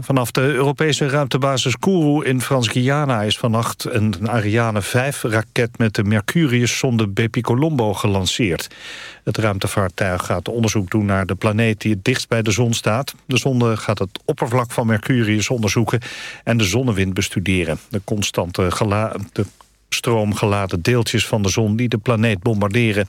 Vanaf de Europese ruimtebasis Kourou in Frans-Guyana is vannacht een Ariane 5-raket met de Mercurius-zonde Bepicolombo gelanceerd. Het ruimtevaartuig gaat onderzoek doen naar de planeet die het dichtst bij de zon staat. De zonde gaat het oppervlak van Mercurius onderzoeken en de zonnewind bestuderen. De constante de stroomgeladen deeltjes van de zon die de planeet bombarderen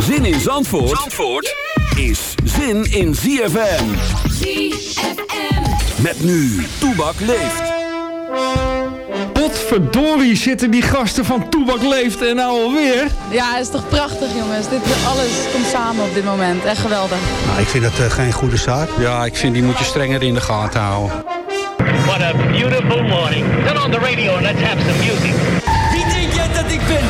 Zin in Zandvoort, Zandvoort is zin in ZFM. ZFM. Met nu, Toebak leeft. Potverdorie zitten die gasten van Toebak leeft en nou alweer. Ja, het is toch prachtig jongens. Dit, alles komt samen op dit moment. Echt geweldig. Nou, ik vind dat uh, geen goede zaak. Ja, ik vind die moet je strenger in de gaten houden. What a beautiful morning. Turn on the radio and let's have some music. Wie denk jij dat ik ben?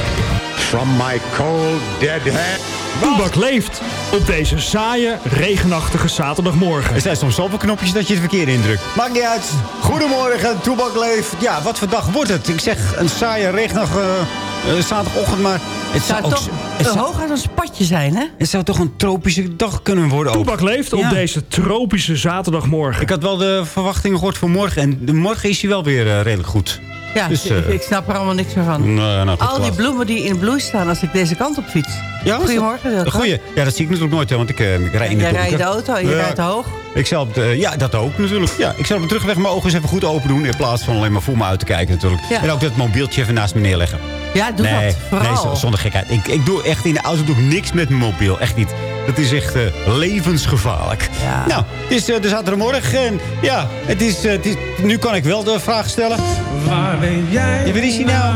From my cold dead head. Toebak leeft op deze saaie, regenachtige zaterdagmorgen. Er zijn soms zoveel knopjes dat je het verkeer indrukt. Maakt niet uit. Goedemorgen, Toebak leeft. Ja, wat voor dag wordt het? Ik zeg een saaie, regenachtige uh, zaterdagochtend, maar... Het zou, zou toch het zou, hooguit een spatje zijn, hè? Het zou toch een tropische dag kunnen worden. Toebak leeft op ja. deze tropische zaterdagmorgen. Ik had wel de verwachtingen gehoord voor morgen. En de morgen is hij wel weer uh, redelijk goed. Ja, dus, uh, ik snap er allemaal niks meer van. Nou, nou, Al die bloemen die in bloei staan als ik deze kant op fiets. Ja, Goedemorgen. Goeie. Ja, dat zie ik natuurlijk nooit, hè, want ik, uh, ik rijd in de Jij rijdt de auto je rijdt hoog. Ik zal op de, ja, dat ook natuurlijk. Ja, ik zal op de terugweg mijn ogen eens even goed open doen... in plaats van alleen maar voor me uit te kijken natuurlijk. Ja. En ook dat mobieltje even naast me neerleggen. Ja, doe nee, dat. Vooral. Nee, zonder gekheid. Ik, ik doe echt in de auto doe ik niks met mijn mobiel. Echt niet. Dat is echt eh, levensgevaarlijk. Ja. Nou, het is eh, de zaterdagmorgen. En ja, het is, eh, het is, nu kan ik wel de vraag stellen. Waar ben jij? Ja, waar is hij nou?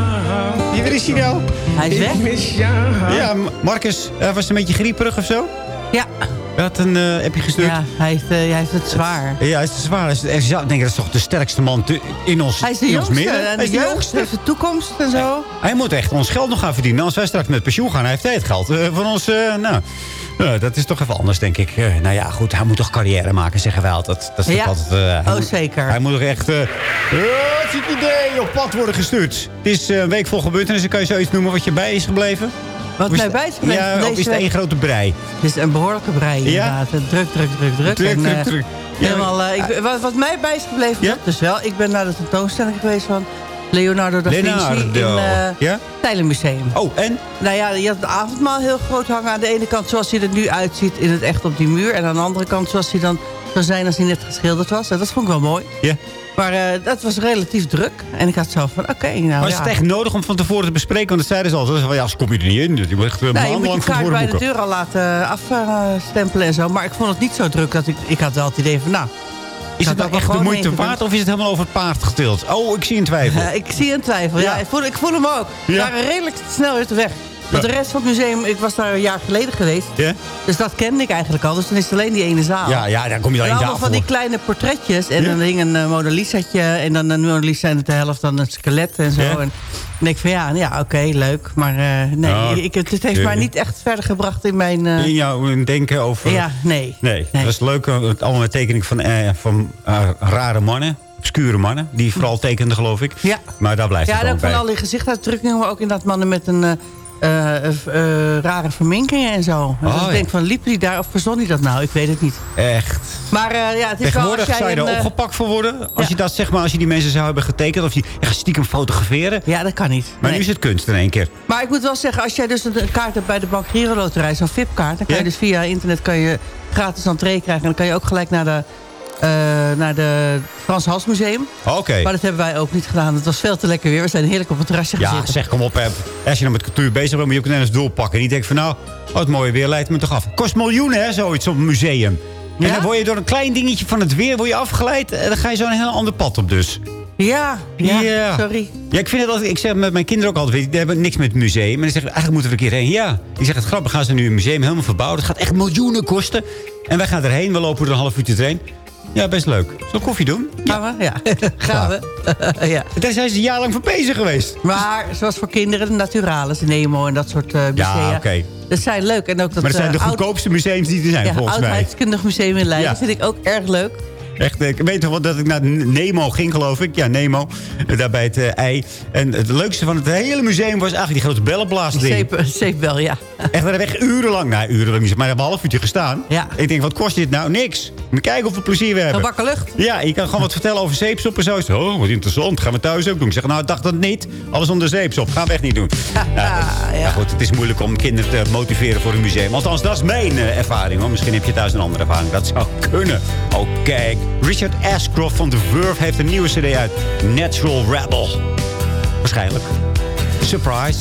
Ja, waar is hij nou? Hij is weg. Ik mis jou. Ja, Marcus, was een beetje grieperig of zo? Ja, Je had een uh, appje gestuurd. ja hij, heeft, eh, hij heeft het zwaar. Ja, hij is te zwaar. Hij is, ja, ik denk, dat is toch de sterkste man te- in ons, Hij is de jongste. midden. En Hij de is de jongste. heeft de toekomst en zo. Hij moet echt ons geld nog gaan verdienen. Als wij straks met pensioen gaan, hij heeft hij het geld. eh, van ons, nou, eh, dat is toch even anders, denk ik. Nou ja, goed, hij moet toch carrière maken, zeggen wij altijd. Dat is toch Ja. altijd... hij Oh, moet- zeker. Hij moet toch echt... het is het idee op pad worden gestuurd. Het is een week vol gebeurtenissen. Kan je zoiets noemen wat je bij is gebleven? Wat mij het- bij is gebleven Ja, of deze is het één grote brei? Het is een behoorlijke brei inderdaad. Druk, druk, druk, druk. Druk, En, druk, eh, druk. Ja, helemaal, eh, ik, wat, wat mij bij is gebleven, Ja? dus wel. Ik ben naar de tentoonstelling geweest van Leonardo da Vinci Leonardo. in eh Ja? Tijlenmuseum. Oh, en? Nou ja, je had het avondmaal heel groot hangen. Aan de ene kant zoals hij er nu uitziet in het echt op die muur. En aan de andere kant zoals hij dan zou zijn als hij net geschilderd was. En dat vond ik wel mooi. Ja. Maar eh, dat was relatief druk. En ik had zo van, oké, nou is ja. het echt nodig om van tevoren te bespreken? Want dat zeiden ze altijd. Van, ja, als kom je er niet in. Je moet echt uh, Nee, je moet je kaart bij de deur al laten afstempelen en zo. Maar ik vond het niet zo druk dat ik... Ik had wel het idee van, nou... Is het nou echt de moeite waard of is het helemaal over het paard getild? Oh, ik zie een twijfel. Ik zie een twijfel, ja. Ja. Ik, voel, ik voel hem ook. Ja. waren redelijk snel weer te weg. Want Ja. de rest van het museum, ik was daar een jaar geleden geweest. Ja? Dus dat kende ik eigenlijk al. Dus dan is het alleen die ene zaal. Ja, ja, daar kom je alleen allemaal daarvoor. van die kleine portretjes. En Ja. dan hing een uh, Mona. En dan een Mona Lisa en de helft dan een skelet en zo. Ja. En dan denk ik van ja, ja oké, leuk. Maar eh, nee, Nou, ik, het, het heeft ja. mij niet echt verder gebracht in mijn... eh, In jouw denken over... ja, nee. Nee, dat is leuk. eh, het- Allemaal met tekening van, eh, van eh, rare mannen. Obscure mannen. Die vooral tekenden, geloof ik. Ja. Maar daar blijft Ja, het ook ook van bij. al die gezichtsuitdrukkingen. Maar ook inderdaad mannen met een... eh, eh, rare verminkingen en zo. Oh, dus ik denk van, liep hij daar of verzon hij dat nou? Ik weet het niet. Echt. Maar ja, het is wel als Tegenwoordig jij zou je er opgepakt voor worden. Als ja. je dat zeg maar, als je die mensen zou hebben getekend. Of je gaat stiekem fotograferen. Ja, dat kan niet. Maar Nee. nu is het kunst in één keer. Maar ik moet wel zeggen, als jij dus een kaart hebt bij de Bank Loterij, zo'n VIP-kaart, dan kan Ja? je dus via internet kan je gratis entree krijgen. En dan kan je ook gelijk naar de, naar de Frans Hals Museum. Oké. Maar dat hebben wij ook niet gedaan. Het was veel te lekker weer. We zijn heerlijk op het terrasje Ja, gezeten. zeg, kom op. Hè. Als je dan met cultuur bezig bent, moet je ook nergens doorpakken. Niet denken van, nou, oh, het mooie weer leidt me toch af. Kost miljoenen, hè, zoiets op een museum. En Ja? dan word je door een klein dingetje van het weer word je afgeleid. En dan ga je zo een heel ander pad op dus. Ja, ja, Ja. sorry. Ja, ik vind het altijd, ik zeg met mijn kinderen ook altijd, weet die hebben niks met het museum. En die zeggen, eigenlijk moeten we er een keer heen. Ja, die zeggen, het grappig, gaan ze nu een museum helemaal verbouwen. Dat gaat echt miljoenen kosten. En wij gaan erheen, we lopen er een half uurtje erheen. Ja, best leuk. Zullen we koffie doen? Gaan we? Ja. Gaan we? ja. Daar zijn ze een jaar lang voor bezig geweest. Maar zoals voor kinderen, de Naturalis, Nemo en dat soort eh musea. Ja, oké. Dat zijn leuk. En ook dat, Maar dat zijn de eh, oud- goedkoopste museums die er zijn, ja, volgens mij. Oudheidskundig museum in Leiden. Ja. vind ik ook erg leuk. Echt, ik weet toch wel dat ik naar Nemo ging, geloof ik. Ja, Nemo. eh, Daar bij het eh, ei. En het leukste van het hele museum was eigenlijk die grote bellenblaasding. Zeep, zeepbel, ja. Echt, we hebben echt urenlang, nou urenlang niet, maar we hebben een half uurtje gestaan. Ja. Ik denk, wat kost dit nou? Niks. Maar kijken plezier we hebben. Gebakken lucht. Ja, je kan gewoon wat vertellen over zeepsop en zo. Oh, wat interessant. Gaan we thuis ook doen. Ik zeg, nou, ik dacht dat niet. Alles onder zeepsop. Gaan we echt niet doen. Ja, goed, het is moeilijk om kinderen te motiveren voor een museum. Althans, dat is mijn eh, ervaring. Hoor. Misschien heb je thuis een andere ervaring. Dat zou kunnen. Oh, kijk. Richard Ashcroft van The Verve heeft een nieuwe cd uit. Natural Rebel. Waarschijnlijk. Surprise.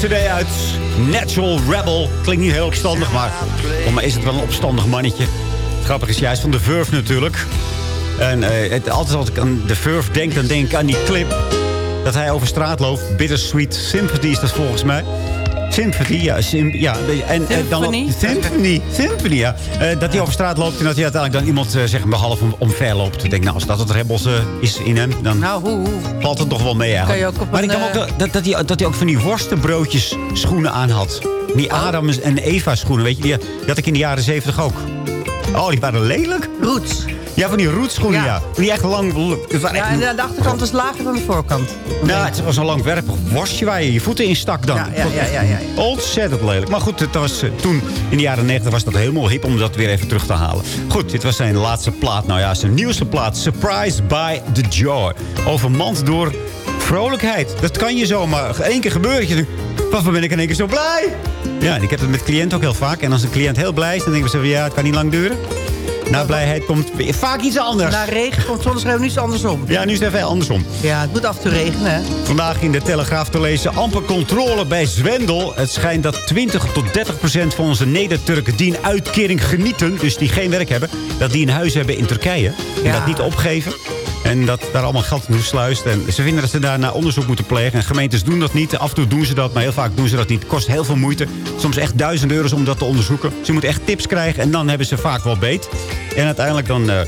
Nieuwe cd uit. Natural Rebel. Klinkt niet heel opstandig, maar voor mij is het wel een opstandig mannetje. Het grappige is juist van de Verve natuurlijk. En eh, het, altijd als ik aan de Verve denk, dan denk ik aan die clip... dat hij over straat loopt. Bittersweet Sympathy is dat volgens mij. Symphony, ja. Sim, ja en, en dan Symphony? Symphony, Symphony, ja. Eh, dat hij over straat loopt en dat hij uiteindelijk dan iemand uh, zeg maar half om, omver loopt. Ik denk, nou, als dat het rebels uh, is in hem, dan Nou, hoe, hoe? valt het toch wel mee eigenlijk. maar ik kan ook, eh, dat, dat, hij, dat hij ook van die worstenbroodjes schoenen aan had. Die. Adam en Eva schoenen, weet je. Die, die had ik in de jaren zeventig ook. Oh, die waren lelijk. Roots. Ja, van die rootschoenen, ja. Ja. Die echt lang... het waren Ja, echt- en de achterkant is lager dan de voorkant. nou, het was een langwerpig worstje waar je je voeten in stak dan. Ja, ja, ja, ja, ja. Ontzettend lelijk. Maar goed, het was, eh, toen in de jaren 90 was dat helemaal hip om dat weer even terug te halen. Goed, dit was zijn laatste plaat. Nou ja, zijn nieuwste plaat. Surprised by the Joy. Overmand door vrolijkheid. Dat kan je zomaar één keer gebeuren. Dat Je denkt, waarvoor ben ik in één keer zo blij? Ja, en ik heb het met cliënten ook heel vaak. En als een cliënt heel blij is, dan we zo van, ja, het kan niet lang duren. Na blijheid komt vaak iets anders. Na regen komt zonneschijn nu is het andersom. Ja, nu is het even andersom. Ja, het moet af en toe regenen, hè? Vandaag in de Telegraaf te lezen amper controle bij Zwendel. Het schijnt dat 20 tot 30 procent van onze Neder-Turken die een uitkering genieten... dus die geen werk hebben, dat die een huis hebben in Turkije. En Ja. dat niet opgeven. En dat daar allemaal geld in sluist. En ze vinden dat ze daarna onderzoek moeten plegen. En gemeentes doen dat niet. Af en toe doen ze dat, maar heel vaak doen ze dat niet. Het kost heel veel moeite. Soms echt duizend euro's om dat te onderzoeken. Ze moeten echt tips krijgen en dan hebben ze vaak wel beet. En uiteindelijk dan... eh,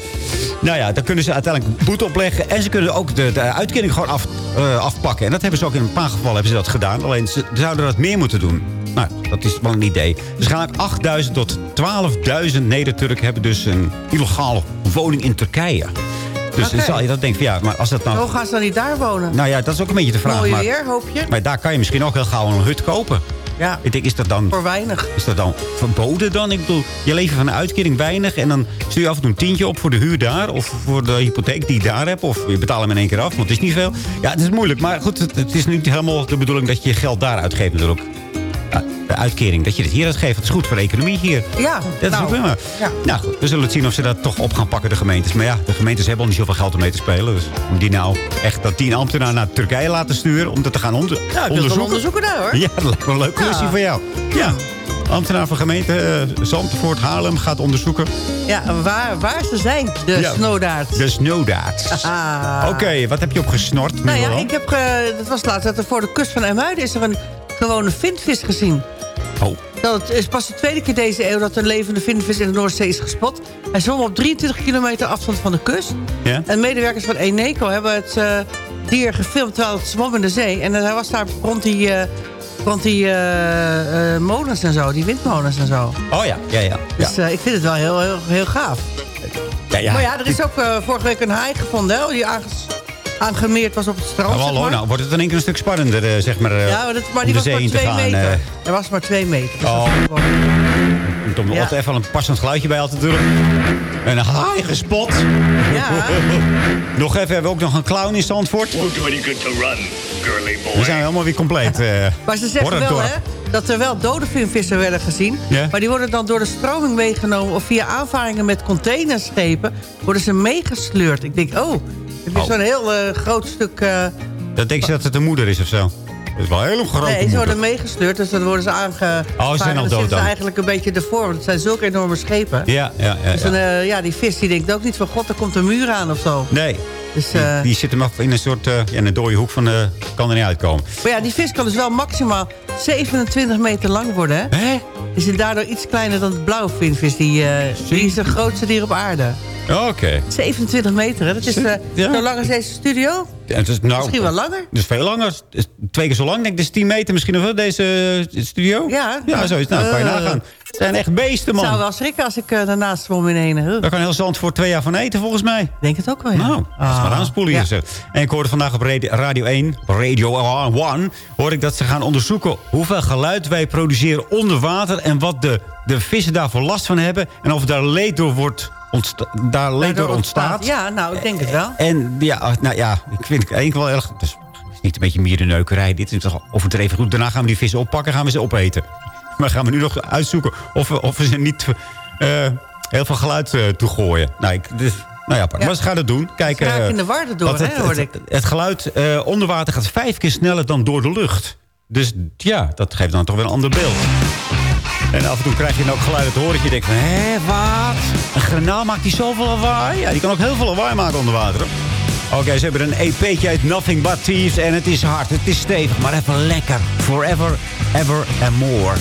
nou ja, dan kunnen ze uiteindelijk boete opleggen. En ze kunnen ook de, uitkering gewoon af, eh, afpakken. En dat hebben ze ook in een paar gevallen hebben ze dat gedaan. Alleen ze zouden dat meer moeten doen. Nou, dat is wel een idee. Waarschijnlijk 8.000 tot 12.000 Neder-Turken hebben dus een illegale woning in Turkije. Dus dan Oké. zal je dat denken van ja, maar als dat nou... Hoe gaan ze dan niet daar wonen? Nou ja, dat is ook een beetje de vraag. Mooi maar, weer, hoop je? maar daar kan je misschien ook heel gauw een hut kopen. Ja, Ik denk, is dat dan, voor weinig. is dat dan verboden dan? Ik bedoel, je leven van een uitkering weinig... en dan stuur je af en toe een tientje op voor de huur daar... of voor de hypotheek die je daar hebt... of je betaalt hem in één keer af, want het is niet veel. Ja, het is moeilijk, maar goed, het, het is niet helemaal de bedoeling... dat je je geld daar uitgeeft natuurlijk. Ja, de uitkering, dat je het hier uitgeeft. Dat is goed voor de economie hier. Ja, Dat is nou, ook prima. ja. Nou goed, we zullen het zien of ze dat toch op gaan pakken, de gemeentes. Maar ja, de gemeentes hebben al niet zoveel geld om mee te spelen. Dus om die nou echt dat tien ambtenaar naar Turkije laten sturen... om dat te gaan onder, Nou, onderzoeken. onderzoeken daar, hoor. Ja, dat lijkt me een leuke Ja. voor jou. Ja. Ambtenaar van gemeente eh, Zandvoort, Haarlem gaat onderzoeken. Ja, waar, waar ze zijn, de Ja. snowdaards. De snowdaards. Ah. Oké, wat heb je opgesnort? Nou ja, ik heb, dat was laatst, dat er voor de kust van Emuiden is er een gewone vindvis gezien. Oh, Dat is pas de tweede keer deze eeuw dat een levende vindvis in de Noordzee is gespot. Hij zwom op 23 kilometer afstand van de kust. ja? En medewerkers van Eneco hebben het eh, dier gefilmd terwijl het zwom in de zee. En eh, hij was daar rond die, eh, rond die eh, molens en zo, die windmolens en zo. Oh ja, ja, ja. Dus ik vind het wel heel, heel, heel gaaf. ja, ja. Maar ja, er is ook vorige week een haai gevonden hè, die aanges- aangemeerd was op het strand. Nou, zeg hallo, maar. nou wordt het in één keer een stuk spannender, eh, zeg maar, eh, ja, maar, dat, maar om die de was zee maar in te twee gaan. meter. eh. Er was maar twee meter. Dus Oh. moet om Ja. altijd even een passend geluidje bij altijd doen. En een haai gespot. Ja. nog even, hebben we ook nog een clown in Zandvoort. We zijn helemaal weer compleet. eh Maar ze zeggen wel hè, dat er wel dode vinvissen werden gezien. Ja. Maar die worden dan door de stroming meegenomen... of via aanvaringen met containerschepen... worden ze meegesleurd. Ik denk, oh, het is Oh. zo'n heel eh, groot stuk... eh, Dat denk je dat het de moeder is of zo? Dat is wel een hele grote nee, ze worden meegesleurd, dus dan worden ze aange... Oh, ze zijn al dan dood zitten ze dan. eigenlijk een beetje ervoor, want het zijn zulke enorme schepen. Ja, ja, ja. Dus ja. dan, eh, ja, die vis die denkt ook niet van... god, er komt een muur aan of zo. Nee, Dus, die, die zit hem af in een soort... ja, in een dode hoek van... de kan er niet uitkomen. Maar ja, die vis kan dus wel maximaal 27 meter lang worden, hè? Hè? Is het daardoor iets kleiner dan de blauwvinvis. Die, die is het grootste dier op aarde. Oké. 27 meter, hè? Dat is Ja. zo lang als deze studio. Ja, het is, nou, Misschien wel langer. Het is veel langer. Het is twee keer zo lang. Denk ik, is 10 meter misschien nog wel, deze eh, studio. Ja. Ja, zoiets. Nou, kan je Eh. nagaan. Het zijn echt beesten, Ik zou man. wel schrikken als ik uh, daarnaast zwom in een. Daar kan heel zand voor twee jaar van eten, volgens mij. Ik denk het ook wel, ja. Nou, dat is maar Ah, aanspoelen hier. En ik hoorde vandaag op Radio, Radio 1, Radio 1, hoor ik dat ze gaan onderzoeken hoeveel geluid wij produceren onder water en wat de, de vissen daarvoor last van hebben en of daar leed door, wordt daar later ontstaat. Ja, nou, ik denk het wel. En ja, ah, nou ja, ik vind het eigenlijk wel erg... Dus, is niet een beetje mierenneukerij. Dit is toch overdreven goed. Daarna gaan we die vissen oppakken, gaan we ze opeten. Maar gaan we nu nog uitzoeken of, we, of we ze niet eh, heel veel geluid uh, toegooien. Nou, ik, dus, nou ja, maar ze gaan het doen. Kijk, uh, in de door, het, hè, ik. Het, het, het geluid onder water gaat vijf keer sneller dan door de lucht. Dus ja, dat geeft dan toch weer een ander beeld. En af en toe krijg je dan ook geluid te horen dat je denkt van, hé, wat? Een granaal maakt die zoveel lawaai. Ja, die kan ook heel veel lawaai maken onder water. Oké, ze hebben een EP'tje uit Nothing But Thieves. En het is hard, het is stevig, maar even lekker. Forever, ever and more.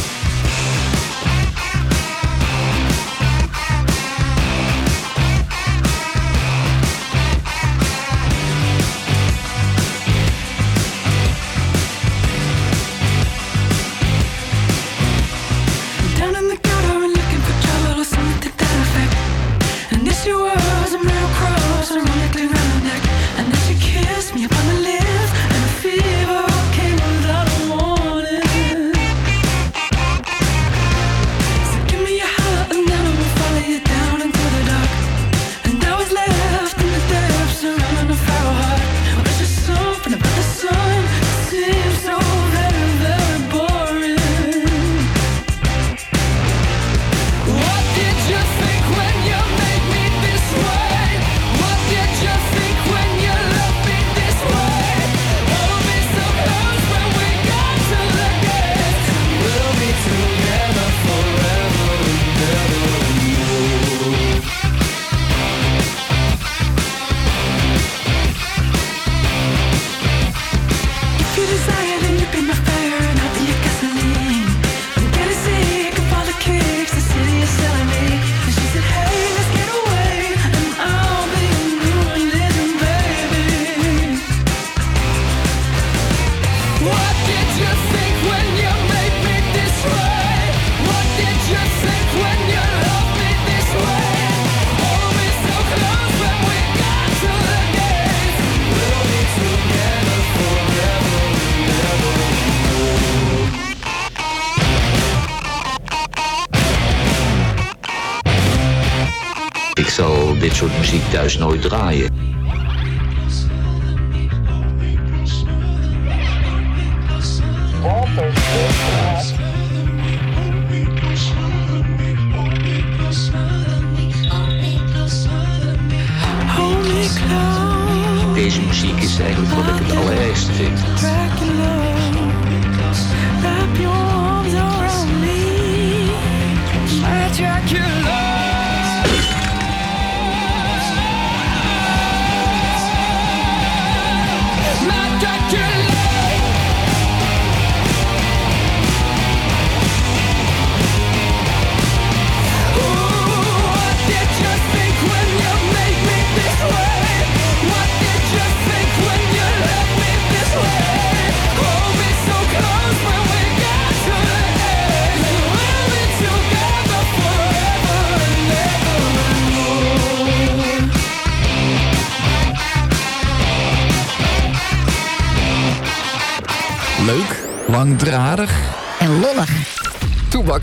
zal dit soort muziek thuis nooit draaien.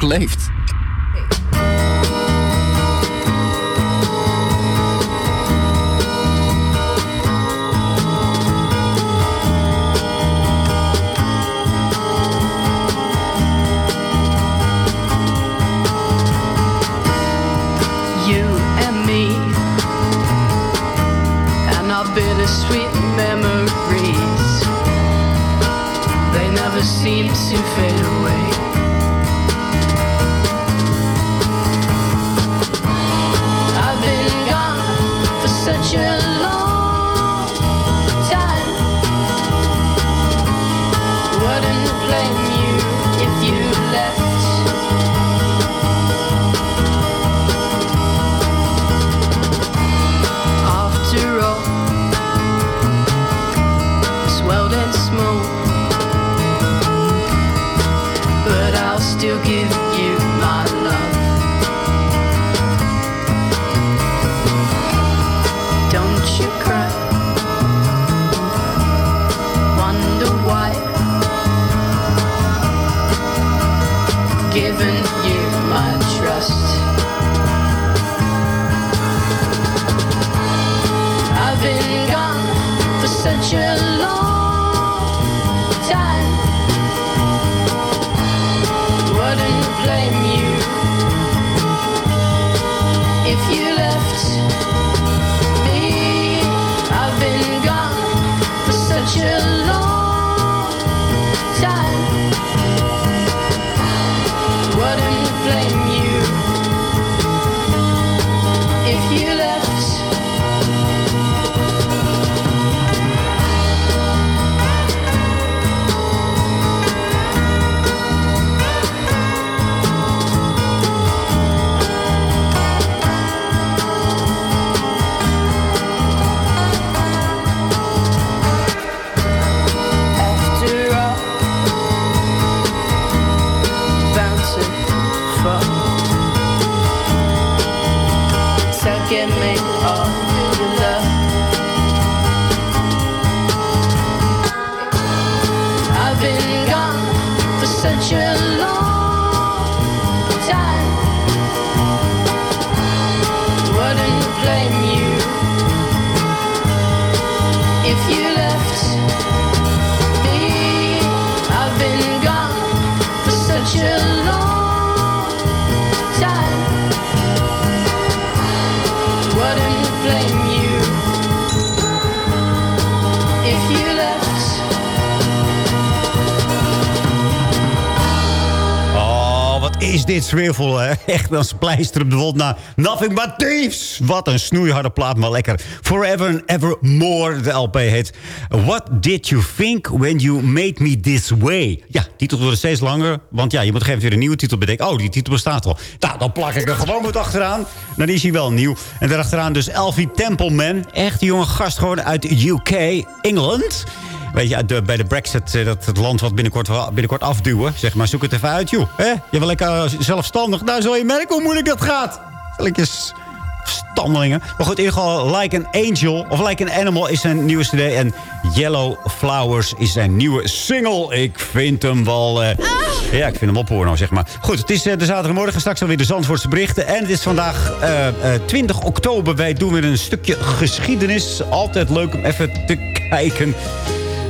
ook leeft. bittersweet memories. They never seem to fade away. Me is dit sfeervol, hè? Echt als pleister op de wond na Nothing But Thieves. Wat een snoeiharde plaat, maar lekker. Forever and Ever More, de LP heet. What did you think when you made me this way? Ja, titel wordt steeds langer, want ja, je moet gegeven weer een nieuwe titel bedenken. Oh, die titel bestaat al. Nou, dan plak ik er gewoon met achteraan. Dan is hij wel nieuw. En daarachteraan dus Elfie Templeman. Echt jonge gast, gewoon uit UK, Engeland. Weet je, de- bij de Brexit, eh, dat het land wat binnenkort, binnenkort afduwen. Zeg maar, zoek het even uit, joh. Hè? Je wil lekker eh, zelfstandig. Nou, zul je merken hoe moeilijk dat gaat. Lekker stammelingen. Maar goed, in ieder geval Like an Angel of Like an Animal is zijn nieuwe cd. En Yellow Flowers is zijn nieuwe single. Ik vind hem wel... eh, Ja, ik vind hem wel porno, zeg maar. Goed, het is de zaterdagmorgen. Straks alweer de Zandvoortse berichten. En het is vandaag eh, 20 oktober. Wij doen weer een stukje geschiedenis. Altijd leuk om even te kijken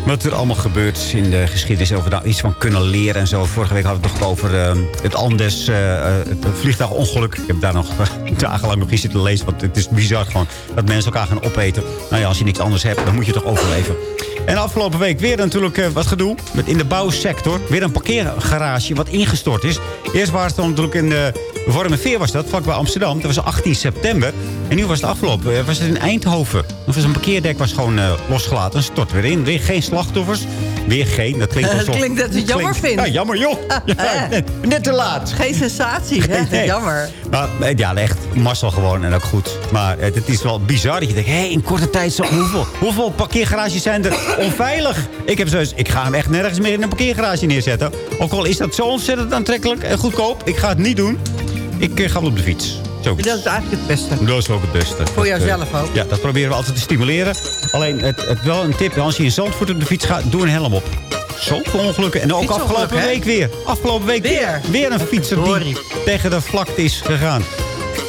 wat er allemaal gebeurt in de geschiedenis. Over daar iets van kunnen leren en zo. Vorige week hadden we het toch over eh, het Andes, eh, eh, het vliegtuigongeluk. Ik heb daar nog eh, dagenlang nog eens zitten lezen. Want het is bizar gewoon dat mensen elkaar gaan opeten. Nou ja, als je niks anders hebt, dan moet je toch overleven. En afgelopen week weer natuurlijk eh, wat gedoe. Met in de bouwsector. Weer een parkeergarage wat ingestort is. Eerst was het natuurlijk in de Wormerveer was dat, vlakbij Amsterdam. Dat was 18 september. En nu was het afgelopen. eh, was het in Eindhoven. Er was een parkeerdek was gewoon eh, losgelaten. En stort weer in. Weer geen slachtoffers. Weer geen. Dat klinkt Het alsof... klinkt dat je het jammer vindt. Ja, jammer joh. Ja, net, te laat. Geen sensatie, hè? Nee. Jammer. Maar eh, ja, echt Marcel gewoon en ook goed. Maar eh, het is wel bizar dat je denkt... hé, in korte tijd zo... Hoeveel, hoeveel parkeergarages zijn er onveilig? Ik heb zoiets... Ik ga hem echt nergens meer in een parkeergarage neerzetten. Ook al is dat zo ontzettend aantrekkelijk en goedkoop. Ik ga het niet doen. Ik eh, ga wel op de fiets. Dat is eigenlijk het beste. Dat is ook het beste. Voor eh, jouzelf ook. Ja, dat proberen we altijd te stimuleren. Alleen, het, het wel een tip. Als je in Zandvoort op de fiets gaat, doe een helm op. Zoveel ongelukken. En ook afgelopen week weer. Afgelopen week weer. Weer een fietser die tegen de vlakte is gegaan.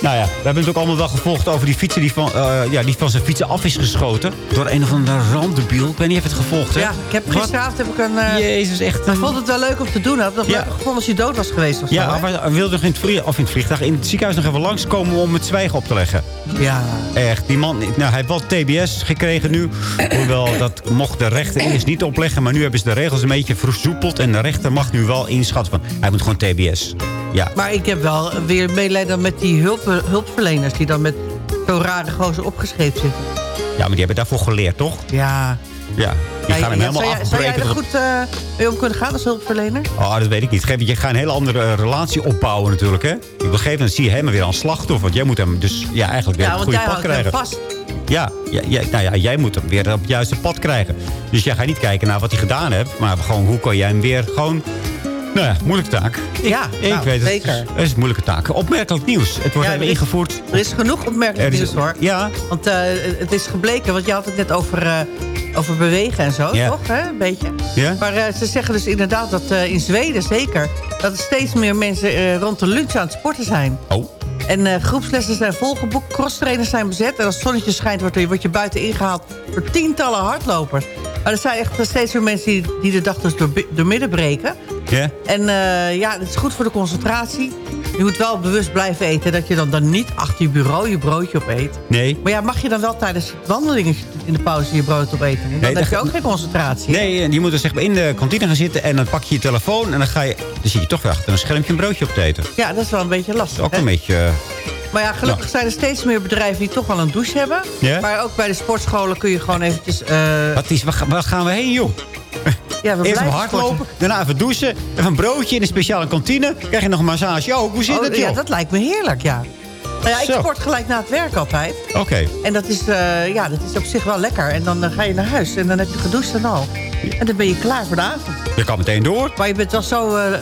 Nou ja, we hebben natuurlijk allemaal wel gevolgd over die fietser... die van, eh, ja, die van zijn fietsen af is geschoten. Door een of andere randebiel. Ik weet niet of je het gevolgd hebt. Ja, ik heb gisteravond heb ik een... eh, Jezus, echt. Ik vond het wel leuk om te doen. Had het nog leuk gevonden als hij dood was geweest of zo. Ja, hè? maar hij wilde nog in het, vlie- of in het vliegtuig, in het ziekenhuis nog even langskomen om het zwijgen op te leggen. Ja. Echt, die man, nou, hij heeft wel TBS gekregen nu. Hoewel, dat mocht de rechter eerst niet opleggen. Maar nu hebben ze de regels een beetje versoepeld. En de rechter mag nu wel inschatten van, hij moet gewoon TBS. Ja, Maar ik heb wel weer medelijden met die hulp, hulpverleners... die dan met zo'n rare gozer opgescheept zitten. ja, maar die hebben daarvoor geleerd, toch? Ja. Ja, die gaan hem helemaal jij, zou jij afbreken. er goed eh, mee om kunnen gaan als hulpverlener? Oh, dat weet ik niet. Geef- Je gaat een hele andere eh, relatie opbouwen natuurlijk, hè? Op een gegeven moment zie je hem weer als slachtoffer. Want jij moet hem dus ja, eigenlijk weer Ja, op het goede pad krijgen. vast. Ja, ja, ja, nou ja, jij moet hem weer op het juiste pad krijgen. Dus jij gaat niet kijken naar wat hij gedaan heeft. Maar gewoon, hoe kan jij hem weer gewoon... Nou ja, moeilijke taak. Ik, Ja, ik nou, weet het. zeker. Het is een moeilijke taak. Opmerkelijk nieuws. Het wordt Ja, even er ingevoerd. Er is genoeg opmerkelijk Er is- nieuws, hoor. Ja. Want eh, het is gebleken, want je had het net over, eh, over bewegen en zo, toch? Hè? Een beetje. Ja? Maar eh, ze zeggen dus inderdaad dat in Zweden zeker... dat er steeds meer mensen rond de lunch aan het sporten zijn. Oh. En groepslessen zijn volgeboekt, crosstrainers zijn bezet... en als het zonnetje schijnt wordt je, word je buiten ingehaald... door tientallen hardlopers. Maar er zijn echt steeds meer mensen die, die de dag dus door, door midden breken. En eh, ja, het is goed voor de concentratie. Je moet wel bewust blijven eten dat je dan, dan niet achter je bureau je broodje op eet. Nee. Maar ja, mag je dan wel tijdens het wandelingetje in de pauze je brood opeten? Dan Nee, heb dat- je ook geen concentratie. Nee, en je moet dus zeg maar in de kantine gaan zitten... en dan pak je je telefoon en dan ga je... dan zit je toch weer achter een schermpje een broodje op te eten. Ja, dat is wel een beetje lastig. Ook hè? een beetje... eh, Maar ja, gelukkig Ja. zijn er steeds meer bedrijven die toch wel een douche hebben. Ja? Maar ook bij de sportscholen kun je gewoon eventjes... eh, Wat is, waar, ga- waar gaan we heen, joh? ja, we Eerst even hardlopen, daarna even douchen. Even een broodje in een speciale kantine. Krijg je nog een massage. Oh, hoe zit Oh, joh? ja, dat lijkt me heerlijk, ja. Nou ja, ik Zo. sport gelijk na het werk altijd. Oké. En dat is, eh, ja, dat is op zich wel lekker. En dan eh, ga je naar huis en dan heb je gedoucht en al. En dan ben je klaar voor de avond. Je kan meteen door. Maar je bent wel zo eh,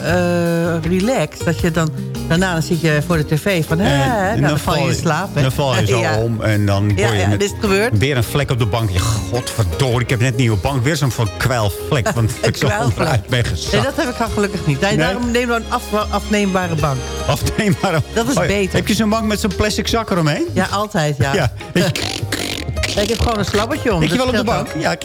eh, relaxed dat je dan... Daarna dan zit je voor de tv van... hè, nou, dan, val je in slaap. hè. Dan val je zo Ja. om en dan word Ja, je ja, met dit gebeurd. weer een vlek op de bank. Ja, godverdorie, ik heb net een nieuwe bank. Weer zo'n van kwijlvlek. Want ik zo onderuit ben Nee, gezakt. dat heb ik dan gelukkig niet. Nee, Nee? Daarom neem dan een af, afneembare bank. Afneembare. Dat is Oh, beter. Heb je zo'n bank met zo'n plastic zak eromheen? Ja, altijd, ja. Ja. Ik heb gewoon een slabbertje om. Lig je dat wel op de bank? Ja.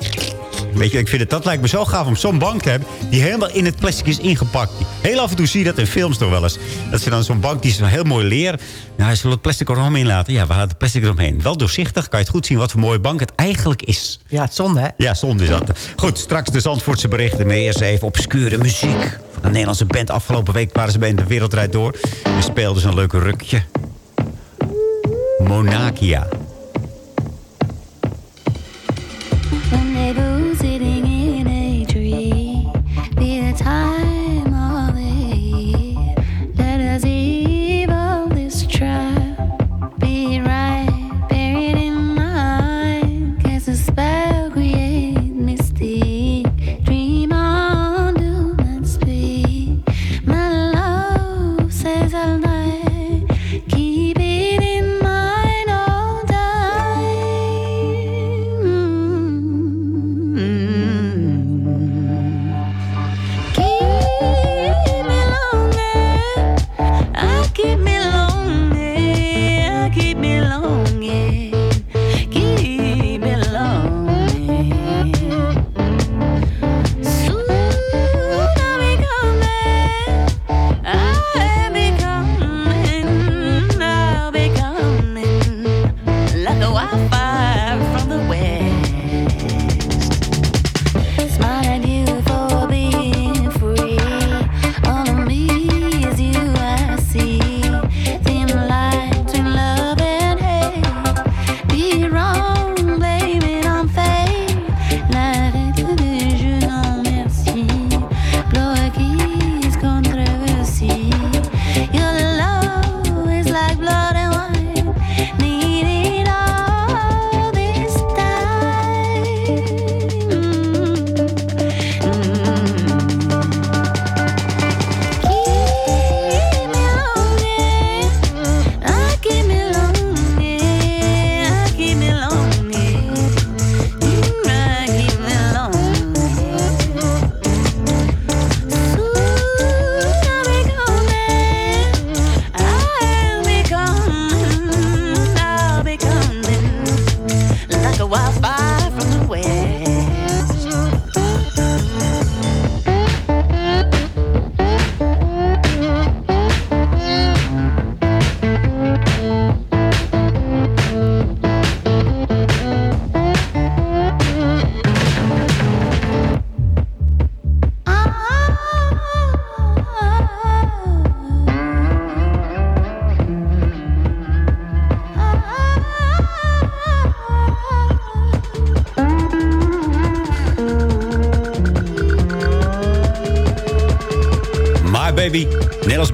Weet je, ik vind het, dat lijkt me zo gaaf om zo'n bank te hebben... die helemaal in het plastic is ingepakt. Heel af en toe zie je dat in films toch wel eens. Dat ze dan zo'n bank, die is dan heel mooi leer... Nou, ze het plastic eromheen laten. Ja, we halen het plastic eromheen. Wel doorzichtig, kan je het goed zien wat voor mooie bank het eigenlijk is. Ja, het zonde, hè? Ja, zonde is dat. Goed, straks de Zandvoortse berichten. Maar eerst even obscure muziek. Van een Nederlandse band. Afgelopen week waren ze bij de Wereldrijd Door. En speelden ze een leuk rukje. Monakia.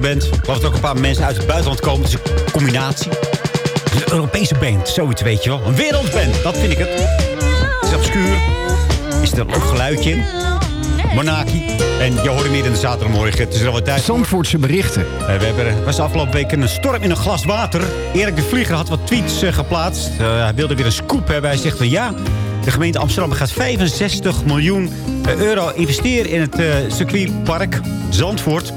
Band. Ik geloof dat ook een paar mensen uit het buitenland komen. Het is een combinatie. Het is een Europese band, zoiets weet je wel. Een wereldband, dat vind ik het. Het is obscuur. Is er ook geluidje in. Monaki. En je hoort hem hier in de zaterdagmorgen. Het is er al wat tijd voor. Zandvoortse berichten. Eh, we hebben, was afgelopen week een storm in een glas water. Erik de Vlieger had wat tweets eh, geplaatst. Eh, hij wilde weer een scoop hebben. Hij zegt van ja, de gemeente Amsterdam gaat 65 miljoen euro investeren in het circuitpark Zandvoort.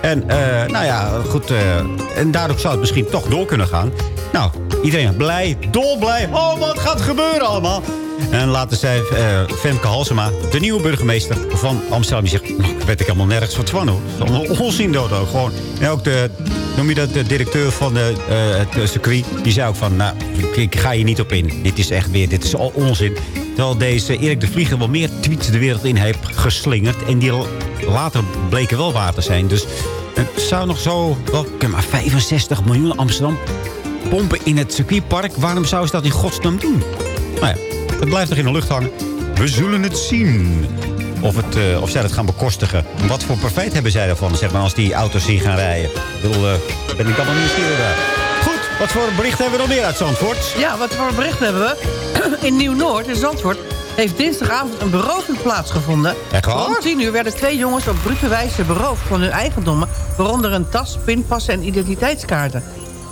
En eh, nou ja, goed. eh, en daardoor zou het misschien toch door kunnen gaan. Nou, iedereen blij, dolblij. Oh, wat gaat gebeuren allemaal? En later zei eh, Femke Halsema, de nieuwe burgemeester van Amsterdam... die zegt, weet ik helemaal nergens van, hoor. Is allemaal onzin, dood. Gewoon. En ook de noem je dat, de directeur van de, eh, het eh, circuit... die zei ook van, nou, ik, ga hier niet op in. Dit is echt weer, dit is al onzin. Terwijl deze Erik de Vlieger wel meer tweets de wereld in heeft geslingerd... en die later bleken wel waar te zijn. Dus het zou nog zo, wel, maar 65 miljoen Amsterdam pompen in het circuitpark. Waarom zou ze dat in godsnaam doen? Nou ja, het blijft nog in de lucht hangen. We zullen het zien. Of, het, eh, of zij dat gaan bekostigen. Wat voor profijt hebben zij ervan, zeg maar, als die auto's hier gaan rijden? Ik bedoel, eh, ben ik allemaal nieuwsgierig naar. Goed, wat voor bericht hebben we nog meer uit Zandvoort? Ja, wat voor bericht hebben we? In Nieuw-Noord, in Zandvoort, heeft dinsdagavond een beroving plaatsgevonden. Echt waar? Om tien uur werden twee jongens op brute wijze beroofd van hun eigendommen... waaronder een tas, pinpassen en identiteitskaarten.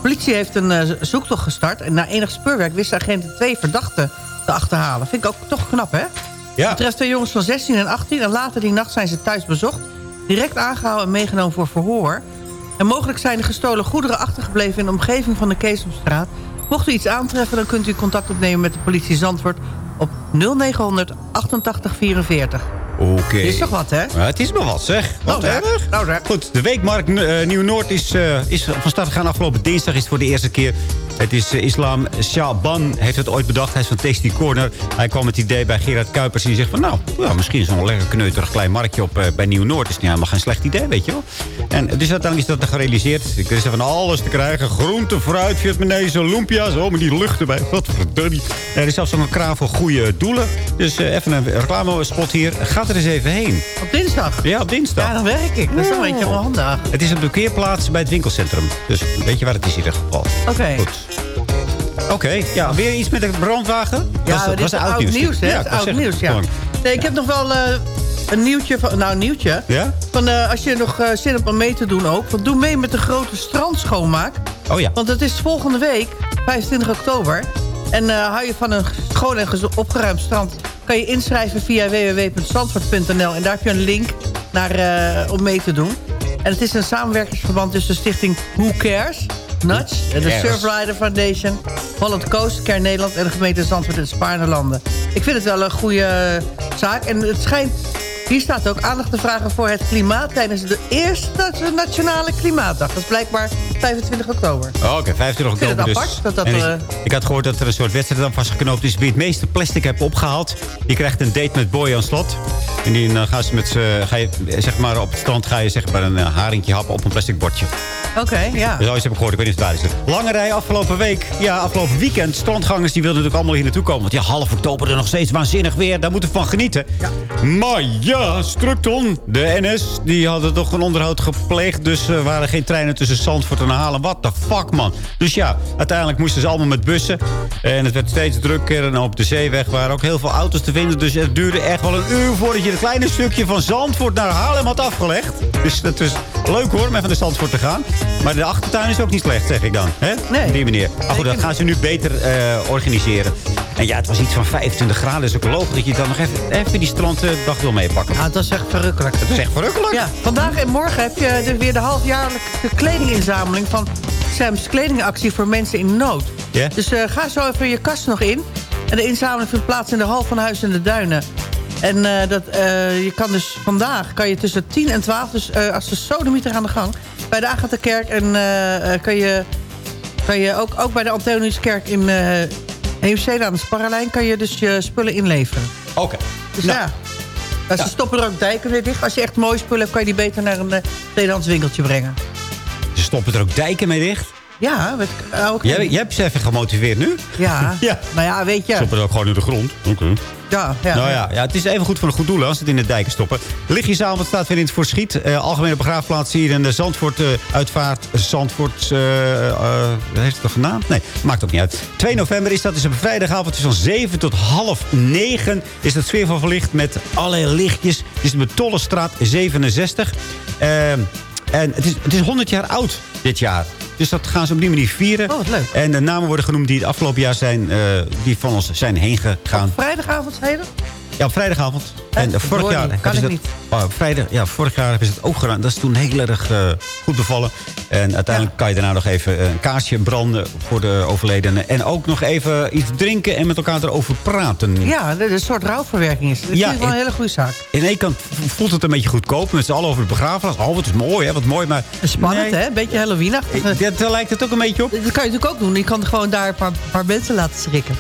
politie heeft een eh, zoektocht gestart... en na enig speurwerk wisten agenten twee verdachten te achterhalen. Vind ik ook toch knap, hè? Ja. Het betreft twee jongens van 16 en 18... en later die nacht zijn ze thuis bezocht... direct aangehouden en meegenomen voor verhoor... En mogelijk zijn de gestolen goederen achtergebleven in de omgeving van de Keesomstraat. Mocht u iets aantreffen, dan kunt u contact opnemen met de politie Zandvoort op 0900 8844. Oké. Is toch wat, hè? Ja, het is nog wat, zeg. Wat Nou, zeg. erg. Nou, zeg. Goed, de weekmarkt eh, Nieuw-Noord is, eh, is van start gegaan. Afgelopen dinsdag is het voor de eerste keer. Het is eh, Islam Shaban heeft het ooit bedacht. Hij is van Tasty Corner. Hij kwam met het idee bij Gerard Kuipers. Die zegt van, nou, ja, misschien is zo'n lekker kneuterig klein marktje op bij Nieuw-Noord. is niet helemaal geen slecht idee, weet je wel. En dus uiteindelijk is dat gerealiseerd. Er is van alles te krijgen. Groente, fruit, Vietnamese, lumpia's. Oh, met die lucht erbij. Wat verdorie. Er is zelfs nog een kraam voor goede doelen. Dus even een reclamespot hier. Ga er eens even heen. Op dinsdag? Ja, op dinsdag. Ja, dan werk ik. Dat is een beetje wel handig. Het is een parkeerplaats bij het winkelcentrum. Dus weet je waar het is in ieder geval. Oké. Goed. Oké, ja, weer iets met een brandwagen? Ja, Was- dit was is oud nieuws, hè? Ja, oud zeggen, nieuws, ja. Nee, ik heb nog wel eh, een nieuwtje. Van, nou, een nieuwtje. Ja? Van, eh, als je nog eh, zin hebt om mee te doen ook. Want doe mee met de grote strandschoonmaak. Oh ja. Want het is volgende week, 25 oktober. En hou je van een schoon en opgeruimd strand... kan je inschrijven via www.zandvoort.nl. En daar heb je een link naar, eh, om mee te doen. En het is een samenwerkingsverband tussen de stichting Who Cares... Nudge, de. Surfrider Foundation... Holland Coast, Care Nederland... en de gemeente Zandvoort en Spaarnelanden. Ik vind het wel een goede zaak. En het schijnt... Hier staat ook aandacht te vragen voor het klimaat... tijdens de eerste Nationale Klimaatdag. Dat is blijkbaar 25 oktober. Oh, Oké, 25 Ik vind oktober het dus. apart dat dat, is- eh, ik had gehoord dat er een soort wedstrijd aan vastgeknoopt is... wie het meeste plastic heeft opgehaald. Die krijgt een date met Boy aan slot. En die, dan gaan ze met ga je, zeg maar, op het strand ga je zeg maar, een eh, haringje happen op een plastic bordje. Oké, ja. Dat heb ik gehoord, ik weet niet of het waar is. Lange rij afgelopen week, ja, afgelopen weekend. Strandgangers die wilden natuurlijk allemaal hier naartoe komen. Want ja, half oktober er nog steeds waanzinnig weer. Daar moeten we van genieten. Maar ja, Structon, de NS, die hadden toch een onderhoud gepleegd. Dus er waren geen treinen tussen Zandvoort en Halen. What the fuck, man. Dus ja, uiteindelijk moesten ze allemaal met bussen. En het werd steeds drukker. En op de zeeweg waren ook heel veel auto's te vinden. Dus het duurde echt wel een uur voordat je het kleine stukje van Zandvoort naar Haarlem had afgelegd. Dus dat was leuk hoor, om even naar Zandvoort te gaan. Maar de achtertuin is ook niet slecht, zeg ik dan. Hè? Nee. Op die manier. Maar goed, dat gaan ze nu beter eh, organiseren. En ja, het was iets van 25 graden. Dus ook logisch dat je dan nog even, even die stranddag wil meepakken. Ah, dat is echt verrukkelijk. Dat is echt verrukkelijk. Ja, vandaag en morgen heb je de, weer de halfjaarlijkse kledinginzameling... van Sam's Kledingactie voor mensen in nood. Ja? Dus eh, ga zo even je kast nog in. En de inzameling vindt plaats in de hal van Huis in de Duinen. En eh, dat, eh, je kan dus vandaag kan je tussen 10 en 12, dus als de sodemieter aan de gang... bij de Agatha-kerk en kan je, kan je ook, ook bij de Antoniuskerk in eh Heemstede aan de Sparrelijn... kan je dus je spullen inleveren. Oké. Dus Nou. ja, Nou, ze stoppen er ook dijken weer dicht. Als je echt mooie spullen hebt, kan je die beter naar een uh, tweedehands winkeltje brengen. Ze stoppen er ook dijken mee dicht. Ja, uh, ook Jij, jij hebt ze even gemotiveerd nu? Ja. ja. Nou ja, weet je. Stoppen er ook gewoon in de grond. Oké. Ja. Nou ja, ja, het is even goed voor een goed doel als het in de dijken stoppen. Lichtjesavond staat weer in het voorschiet. Eh, algemene begraafplaats hier in de Zandvoort eh, uitvaart. Zandvoort, eh, eh, heeft het een naam? Nee, maakt ook niet uit. 2 november is dat, is op vrijdagavond. van 7 tot half 9 is het sfeer van verlicht met allerlei lichtjes. Het is de Tollestraat 67. En het is, het is 100 jaar oud dit jaar. Dus dat gaan ze op die manier vieren. Oh, wat leuk. En de namen worden genoemd die het afgelopen jaar zijn, eh, die van ons zijn heen gegaan. Vrijdagavond, dat? Ja, op vrijdagavond. En eh, vorig jaar niet, kan ik het, oh, vrijdag, ja, vorig jaar hebben ze het ook gedaan. Dat is toen heel erg eh, goed bevallen. En uiteindelijk kan je daarna nog even een kaarsje branden voor de overledene. En ook nog even iets drinken en met elkaar erover praten. Ja, dat is een soort rouwverwerking is. Dat Ja, vind ik wel een hele goede zaak. In één kant voelt het een beetje goedkoop. Met z'n allen over het begrafenis. Oh, wat is mooi, hè? Wat mooi, maar... Spannend, Nee. hè? Een beetje Halloween-achtig. Daar lijkt het ook een beetje op. Dat kan je natuurlijk ook doen. Je kan gewoon daar een paar, paar mensen laten schrikken.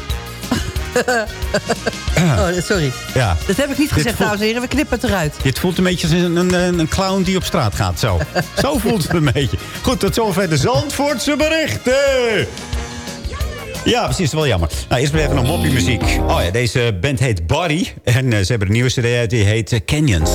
oh, sorry. Ja. Dat heb ik niet gezegd, dames en heren. We knippen het eruit. Dit voelt een beetje als een, een, een- een clown die op straat gaat. Zo, zo voelt het een beetje. Goed, tot zover de Zandvoortse berichten. Ja, precies. Wel jammer. Nou, eerst maar even nog moppie muziek. Oh ja, deze band heet Body. En eh, ze hebben een nieuwe cd uit, die heet eh, Canyons.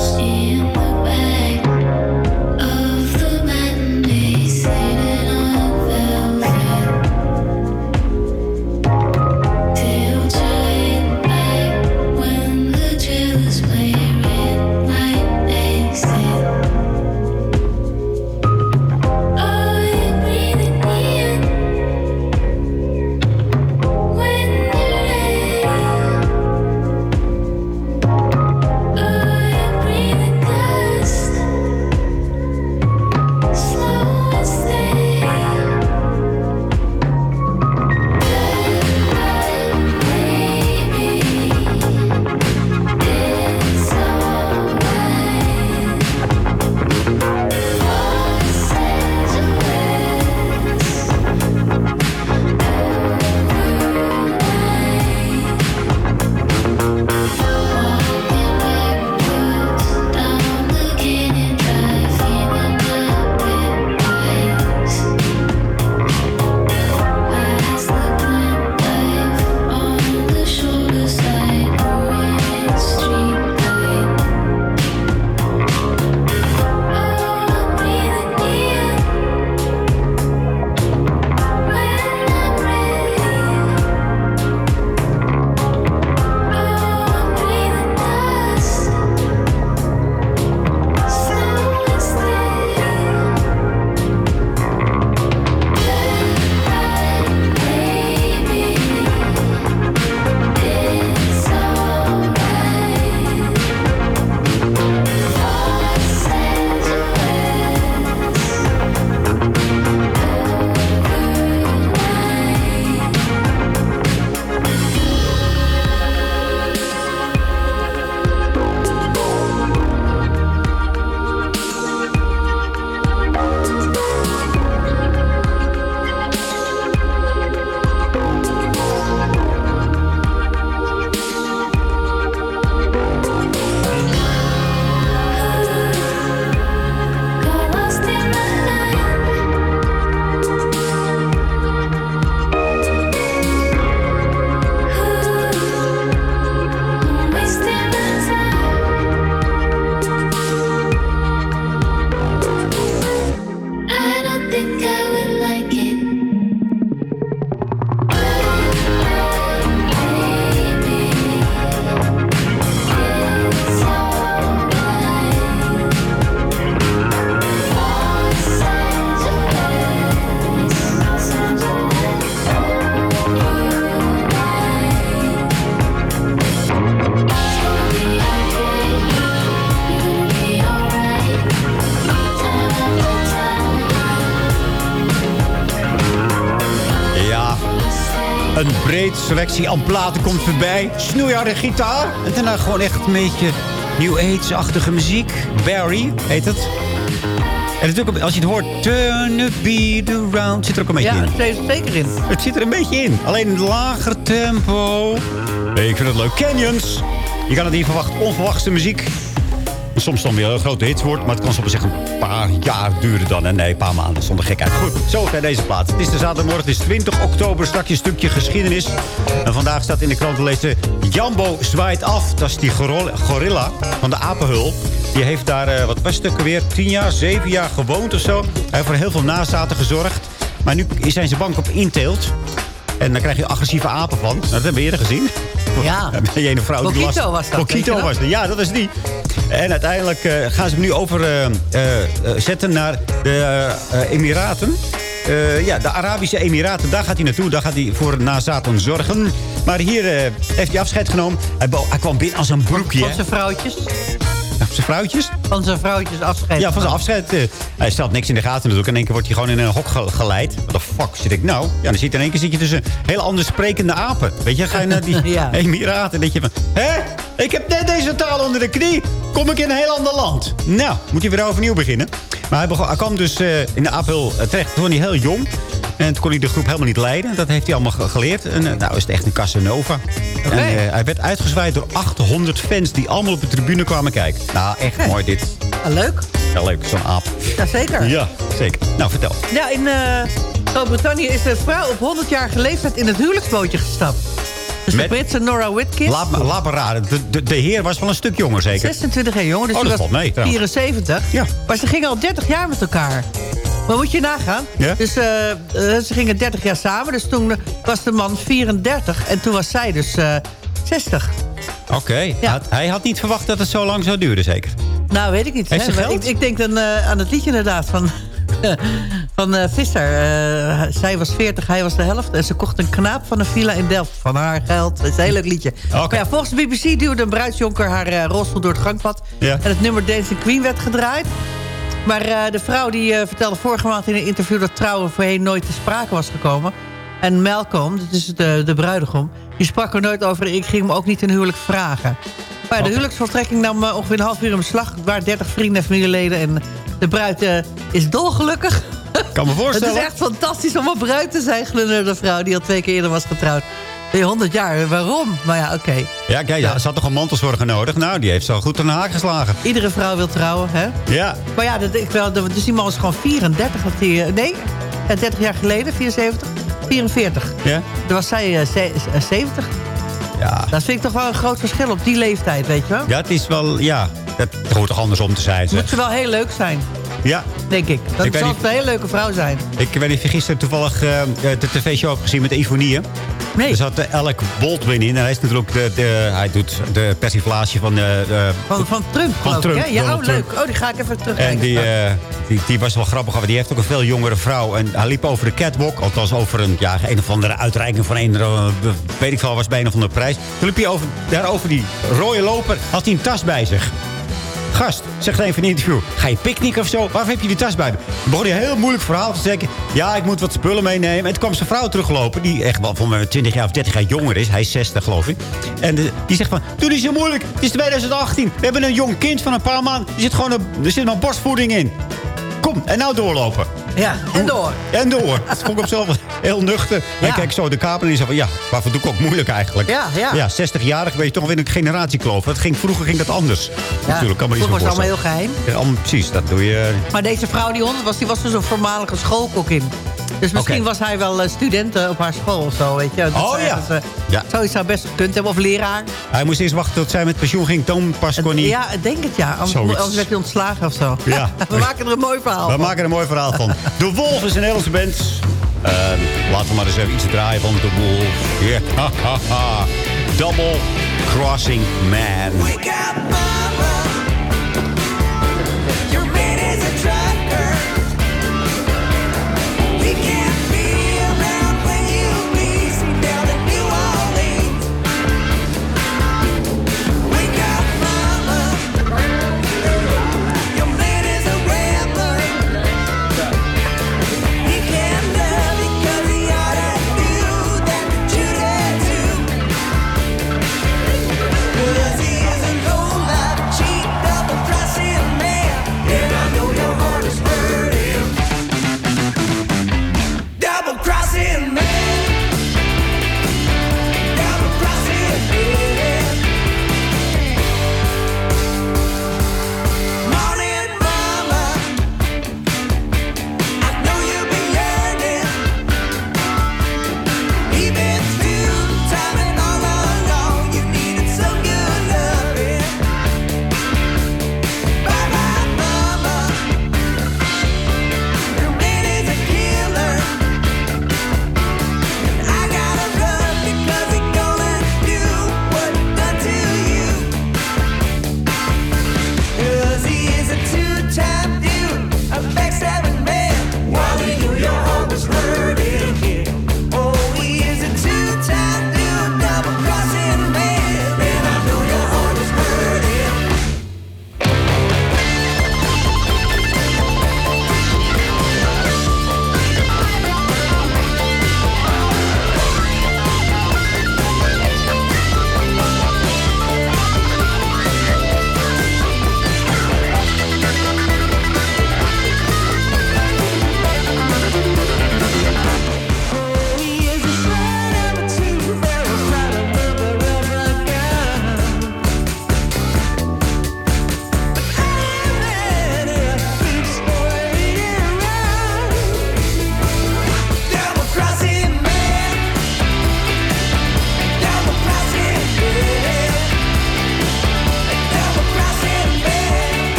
Selectie aan platen komt voorbij. Snoeiharde gitaar. En daarna gewoon echt een beetje New Age-achtige muziek. Barry heet het. En natuurlijk, als je het hoort, turn the beat around, zit er ook een beetje Ja, in. het zit er zeker in. Het zit er een beetje in. Alleen een lager tempo. Nee, ik vind het leuk. Canyons. Je kan het niet verwachten. Onverwachte muziek. Soms dan weer een grote hits wordt. Maar het kan soms zeggen een paar jaar duren dan. En nee, een paar maanden zonder gekheid. Goed, zo bij deze plaats. Het is de zaterdagmorgen. Het is 20 oktober. Straks een stukje geschiedenis. En vandaag staat in de krant te lezen... Jambo zwaait af. Dat is die gorilla- van de apenhul. Die heeft daar, eh, wat was het weer, 10 jaar, 7 jaar gewoond of zo. Hij heeft voor heel veel nazaten gezorgd. Maar nu zijn ze bang op inteelt. En dan krijg je agressieve apen van. Nou, dat hebben we eerder gezien. Ja. Die ene vrouw die Bokito last- was dat, Bokito nog? was dat. Ja, dat is die. En uiteindelijk eh, gaan ze hem nu over eh, eh, zetten naar de Emiraten. ja, de Arabische Emiraten. Daar gaat hij naartoe. Daar gaat hij voor nazaten zorgen. Maar hier heeft hij afscheid genomen. Hij, kwam binnen als een broekje. Van zijn vrouwtjes. Ja, Zijn vrouwtjes? Van zijn vrouwtjes afscheid. Ja, van zijn afscheid. hij stelt niks in de gaten natuurlijk. In één keer wordt hij gewoon in een hok ge- geleid. What the fuck zit ik nou? Ja, dan zit in één keer zit je tussen hele andere sprekende apen. Weet je, ga je naar die Ja. Emiraten. En denk je van, hè? Ik heb net deze taal onder de knie. Kom ik in een heel ander land. Nou, moet hij weer overnieuw beginnen. Maar hij, begon, hij kwam dus eh, in de apel eh, terecht. Toen was hij heel jong. En toen kon hij de groep helemaal niet leiden. Dat heeft hij allemaal ge- geleerd. En eh, nou is het echt een Casanova. En eh, hij werd uitgezwaaid door 800 fans die allemaal op de tribune kwamen kijken. Nou, echt mooi dit. Ah, leuk. Ja, leuk, zo'n aap. Jazeker. Ja, zeker. Nou, vertel. Ja, in Groot-Brittannië is een vrouw op 100-jarige leeftijd in het huwelijksbootje gestapt. Dus Met- de Britse Nora Whitkins. Laat, laat me raden. De, de, de heer was wel een stuk jonger, zeker? 26 jaar jonger, dus Oh, dat was valt mee, trouwens. 74. Ja. Maar ze gingen al 30 jaar met elkaar. Maar moet je nagaan. Ja? Dus eh, eh, ze gingen 30 jaar samen. Dus toen eh, was de man 34 en toen was zij dus eh, 60. Oké. Had- Hij had niet verwacht dat het zo lang zou duren, zeker? Nou, weet ik niet. Hè. ze Maar geld? Ik, ik denk dan eh, aan het liedje inderdaad van, van eh, Visser. Eh, zij was 40, hij was de helft. En ze kocht een knaap van een villa in Delft. Van haar geld. Dat is een heel leuk liedje. Ja, volgens de BBC duwde een bruidsjonker haar rolstoel door het gangpad. Ja. En het nummer Dancing Queen werd gedraaid. Maar de vrouw die vertelde vorige maand in een interview... dat trouwen voorheen nooit te sprake was gekomen. En Malcolm, dat is de, de bruidegom... die sprak er nooit over. Ik ging hem ook niet in huwelijk vragen. Maar de huwelijksvoltrekking nam ongeveer een half uur in beslag. Waren 30 vrienden en familieleden. En de bruid eh, is dolgelukkig. Kan me voorstellen. Het is echt fantastisch om een bruid te zijn, glunderde de vrouw... die al twee keer eerder was getrouwd. Nee, 100 jaar, waarom? Maar ja, oké. Ja, kijk, ja. ze had toch een mantelzorger nodig? Nou, die heeft zo goed de haak geslagen. Iedere vrouw wil trouwen, hè? Ja. Maar ja, dat, ik wel, dus die man is gewoon 34. Dat hij, eh, nee, eh, 30 jaar geleden, 74, 44. Ja? Toen was zij eh, ze- eh, 70. Ja. Dat vind ik toch wel een groot verschil op die leeftijd, weet je wel? Ja, het is wel... Ja, het hoort toch andersom te zijn, zeg. Moet ze wel heel leuk zijn, Ja. denk ik. Dat Ik zal niet- een hele leuke vrouw zijn. Ik weet niet of je gisteren toevallig eh, de tv-show hebt gezien met Ivonie. Nee. Er zat eh, Alec Baldwin in. En hij is natuurlijk de, de, hij doet de persiflage van... de de- Van, van Trump, Van ik, Trump, hè? Ja, oh, leuk. Oh, die ga ik even terug En die, eh, die, die was wel grappig, want die heeft ook een veel jongere vrouw. En hij liep over de catwalk, althans over een, ja, een of andere uitreiking van een, eh, weet ik veel, was bij een of andere prijs. Toen liep hij over, daar over die rode loper, had hij een tas bij zich. Gast, zegt een van de interview, ga je picknicken of zo? Waarom heb je die tas bij me? Dan begon hij een heel moeilijk verhaal te zeggen. Ja, ik moet wat spullen meenemen. En toen kwam zijn vrouw teruglopen, die echt wel voor mij 20 jaar of 30 jaar jonger is. Hij is 60, geloof ik. En de- die zegt van, doe niet zo moeilijk. Het is 2018. We hebben een jong kind van een paar maanden. Er zit gewoon een, er zit maar borstvoeding in. Kom, en nou doorlopen. Ja, en door. En door. Dat vond ik op zelf heel nuchter. En kijk zo de kaper en die zei van... Ja, waarvoor doe ik ook moeilijk eigenlijk? Ja, ja. Ja, 60-jarig weet je toch weer een generatiekloof. Dat ging, vroeger ging dat anders. Natuurlijk, kan me niet zo was het allemaal heel geheim. Ja, allemaal precies, dat doe je... Maar deze vrouw die 100 was, die was dus een voormalige schoolkok in. Dus misschien was hij wel eh, student eh, op haar school of zo, weet je. Dat Oh, ja. ergens, eh, Ja. Zoiets zou best gekund hebben, of leraar. Hij moest eerst wachten tot zij met pensioen ging. Toen pas kon hij... Ja, ik denk het ja. Anders, anders werd hij ontslagen of zo. Ja. We maken er een mooi verhaal We van. maken er een mooi verhaal van. De Wolf is een Nederlandse band. Ehm, laten we maar eens even iets draaien van De Wolf. Ja, ha, ha, ha. Double Crossing Man.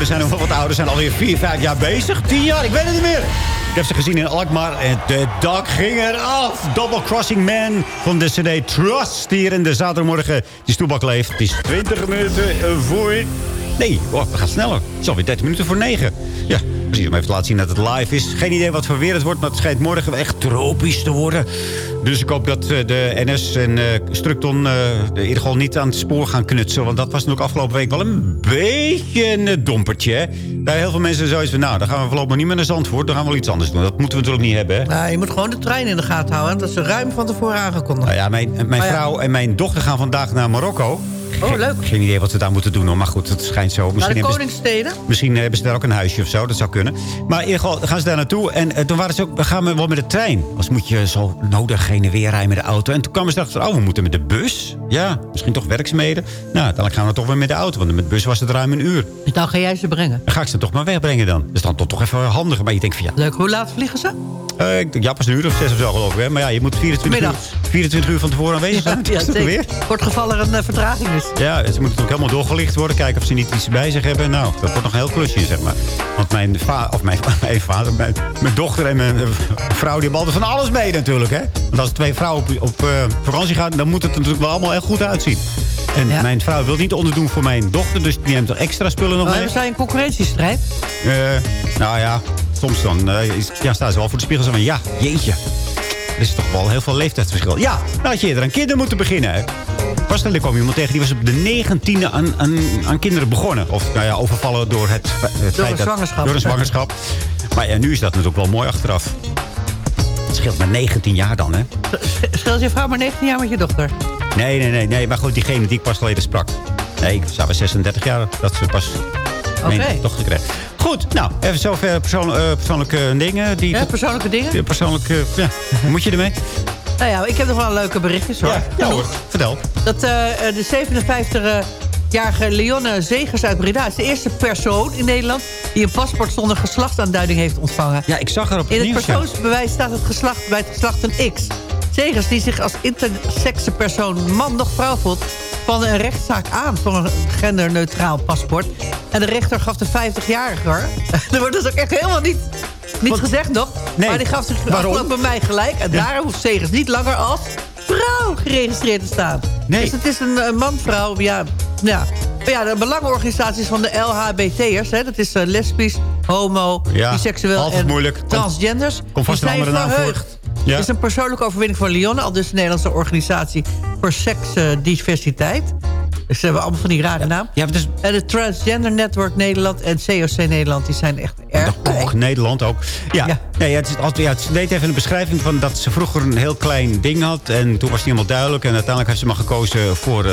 Begonnen zijn nog wat ouder. zijn alweer 4, 5 jaar bezig. 10 jaar, ik weet het niet meer. Ik heb ze gezien in Alkmaar en de dak ging eraf. Double Crossing Man van de CD Trust hier in de zaterdagmorgen. Die stoelbak leeft. Het is 20 minuten voor... Nee, oh, we gaan sneller. Het is alweer 30 minuten voor 9. Ja, precies om even te laten zien dat het live is. Geen idee wat voor weer het wordt, maar het schijnt morgen echt tropisch te worden. Dus ik hoop dat eh, de NS en eh Structon eh, in ieder geval niet aan het spoor gaan knutselen. Want dat was natuurlijk afgelopen week wel een beetje een dompertje. Hè? Daar heel veel mensen zoiets van, nou, dan gaan we voorlopig niet meer naar Zandvoort. Dan gaan we wel iets anders doen. Dat moeten we natuurlijk niet hebben. Hè? Nou, je moet gewoon de trein in de gaten houden. Dat is ruim van tevoren aangekondigd. Nou ja, mijn, mijn ja. vrouw en mijn dochter gaan vandaag naar Marokko. Oh, leuk. Geen idee wat ze daar moeten doen. Hoor. Maar goed, het schijnt zo. Naar Misschien de ze- Koningssteden. Misschien hebben ze daar ook een huisje of zo. Dat zou kunnen. Maar in ieder geval gaan ze daar naartoe. En eh, toen waren ze ook, we gaan wel met de trein. Als moet je zo nodig heen en weer rijden met de auto. En toen kwamen ze achter, oh, we moeten met de bus. Ja, misschien toch werkzaamheden. Nou, dan gaan we toch weer met de auto. Want met de bus was het ruim een uur. Dus dan ga jij ze brengen. Dan ga ik ze toch maar wegbrengen dan. Dus dan toch, toch even handiger. Maar je denkt van ja, Leuk. Hoe laat vliegen ze? eh, ik denk, ja, pas een uur of zes of zo geloof ik. Hè. Maar ja, je moet 24 uur, Middags. 24 uur van tevoren aanwezig zijn. Ja, Is dat zeker. weer? Kort geval er een eh, vertraging is. Ja, ze moeten natuurlijk helemaal doorgelicht worden. Kijken of ze niet iets bij zich hebben. Nou, dat wordt nog een heel klusje, zeg maar. Want mijn, va of mijn, mijn vader, mijn, mijn dochter en mijn eh, vrouw... die hebben altijd van alles mee natuurlijk, hè. Want als twee vrouwen op, op eh, vakantie gaan... dan moet het er natuurlijk wel allemaal heel goed uitzien. En mijn vrouw wil niet onderdoen voor mijn dochter... dus die neemt er extra spullen nog Oh, mee. hebben zij een concurrentiestrijd? Eh, nou ja, soms dan is- ja, staan ze wel voor de spiegel en van... ja, jeetje, er is toch wel heel veel leeftijdsverschil. Ja, nou had je eerder aan kinderen moeten beginnen. Pas geleden kwam iemand tegen, die was op de negentiende aan, aan, aan kinderen begonnen. Of nou ja, overvallen door het, het Door feit een dat- zwangerschap. Door een zwangerschap. Maar ja, nu is dat natuurlijk wel mooi achteraf. Het scheelt maar 19 jaar dan, hè? Scheelt je vrouw maar 19 jaar met je dochter? Nee, nee, nee, nee. Maar goed, diegene die ik pas geleden sprak. Nee, ik was 36 jaar dat ze pas mijn Oké. dochter kreeg. Goed, nou, even zover persoon, eh, persoonlijke dingen. Die Ja, persoonlijke dingen? Persoonlijke, ja. Moet je ermee? Nou ja, ik heb nog wel leuke berichtjes hoor. Ja, hoor. Vertel. Dat eh, eh, de 57-jarige Leonne Zegers uit Breda is de eerste persoon in Nederland... die een paspoort zonder geslachtsaanduiding heeft ontvangen. Ja, ik zag er op In het nieuws, ja. persoonsbewijs staat het geslacht bij het geslacht een X. Zegers, die zich als intersexe persoon man nog vrouw voelt... spannen een rechtszaak aan voor een genderneutraal paspoort. En de rechter gaf de 50-jarige... er wordt dus ook echt helemaal niet, niet gezegd nog... Nee. maar die gaf zich afgelopen mei gelijk. En daarom hoeft Zegers niet langer als vrouw geregistreerd te staan. Nee. Dus het is een man-vrouw, ja... ja. Maar ja, de belangenorganisaties van de LHBT'ers... dat is eh, lesbisch, homo, Ja, biseksueel en moeilijk. Transgenders... komt vast een zijn andere naam voor. verheugd. Ja. Het is een persoonlijke overwinning van Lyon... al dus de Nederlandse organisatie voor seksdiversiteit. Ze hebben allemaal van die rare naam. Ja, dus, En het Transgender Network Nederland en COC Nederland... die zijn echt erg och, Nederland ook. Ja, Ja. Nee, het, is altijd, ja, het deed even een beschrijving van dat ze vroeger een heel klein ding had. En toen was het niet helemaal duidelijk. En uiteindelijk heeft ze maar gekozen voor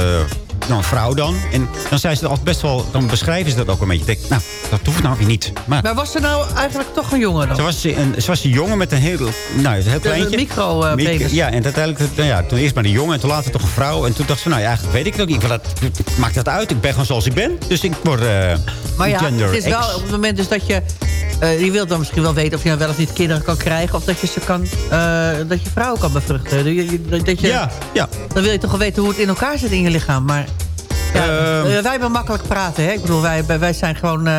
nou, een vrouw dan. En dan zei ze altijd best wel, dan beschrijven ze dat ook een beetje. Denk, nou, dat hoeft nou weer niet. Maar Maar was er nou eigenlijk toch een jongen dan? Ze was een, ze was een jongen met een heel, nou, een heel kleintje. micro, eh, Mic- penis. Ja, en uiteindelijk, nou ja, toen eerst maar een jongen en toen later toch een vrouw. En toen dacht ze, nou ja, eigenlijk weet ik het ook niet. Van dat, maakt dat uit? Ik ben gewoon zoals ik ben. Dus ik word eh Maar ja, het is wel op het moment dus dat je... eh je wilt dan misschien wel weten of je nou wel of niet kinderen kan krijgen... of dat je, ze kan, eh, dat je vrouwen kan bevruchten. Dat je- Dat je, Ja, ja. Dan wil je toch wel weten hoe het in elkaar zit in je lichaam. Maar ja, Ehm. eh, wij hebben makkelijk praten. Hè? Ik bedoel, wij, wij zijn gewoon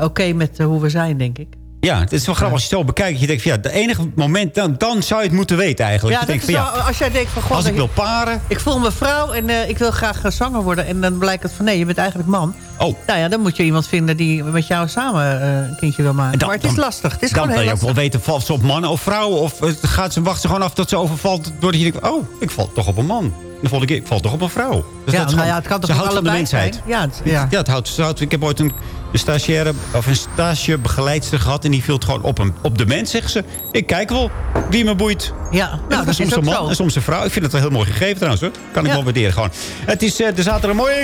oké met hoe we zijn, denk ik. Ja, het is wel grappig als je het zo bekijkt. Je denkt van ja, de enige moment, dan, dan zou je het moeten weten eigenlijk. Ja, je denkt van ja, als jij denkt van... God, als ik wil paren. Ik voel me vrouw en eh, ik wil graag zwanger worden. En dan blijkt het van nee, je bent eigenlijk man. Oh. Nou ja, dan moet je iemand vinden die met jou samen eh, een kindje wil maken. Dan- maar het is dan- lastig. Het is dan gewoon wil je ook wel weten, valt ze op mannen of vrouwen? Of eh, gaat ze, wacht ze gewoon af tot ze overvalt... doordat je denkt, oh, ik val toch op een man. Dan val ik, ik val toch op een vrouw. Dus Ja, dat nou gewoon- ja, het kan toch ze houdt van de mensheid. zijn? Ja, het- ja. ja het houdt, ze houdt- ik heb ooit een, een stagiaire of een stagebegeleidster gehad... en die viel het gewoon op, een, op de mens, zegt ze. Ik kijk wel wie me boeit. Ja, nou, dat soms is een ook man zo. en soms een vrouw. Ik vind het wel heel mooi gegeven trouwens hoor. Kan ik Ja. wel waarderen gewoon. Het is eh, de zaterdag mooie.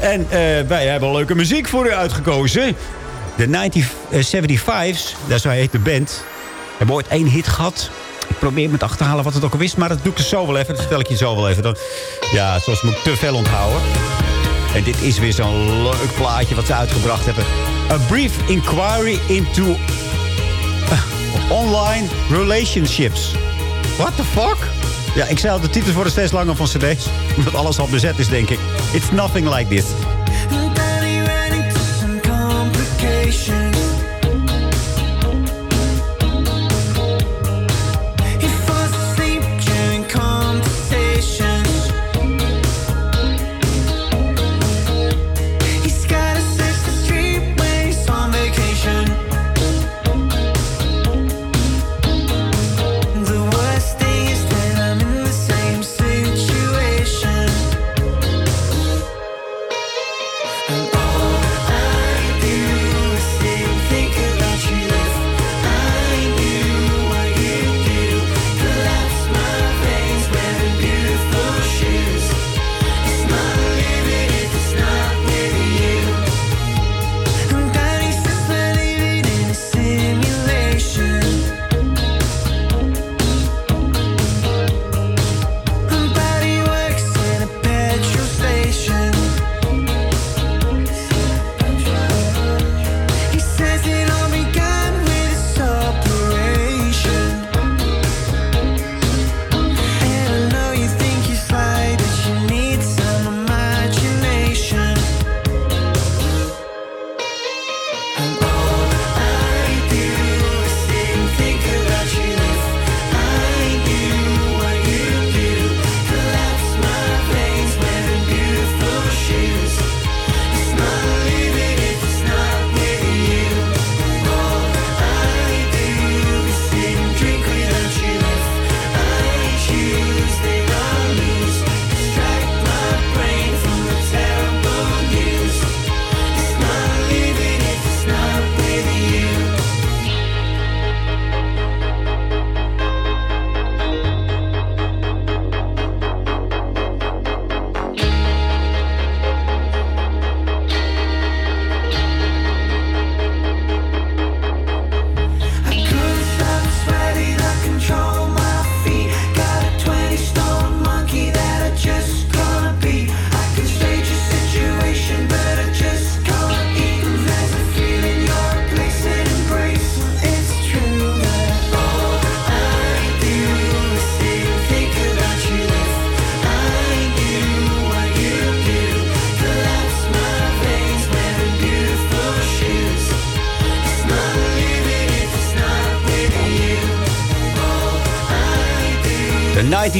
En eh, wij hebben leuke muziek voor u uitgekozen. De 1975's, dat zo heet de band, hebben ooit één hit gehad. Ik probeer me te achterhalen wat het ook al is, maar dat doe ik er zo wel even. Dat vertel ik je zo wel even. Dan, ja, zoals moet ik te veel onthouden. En dit is weer zo'n leuk plaatje wat ze uitgebracht hebben. A brief inquiry into online relationships. What the fuck? Ja, ik zei al, de titels worden steeds langer van cd's. Omdat alles al bezet is, denk ik. It's nothing like this.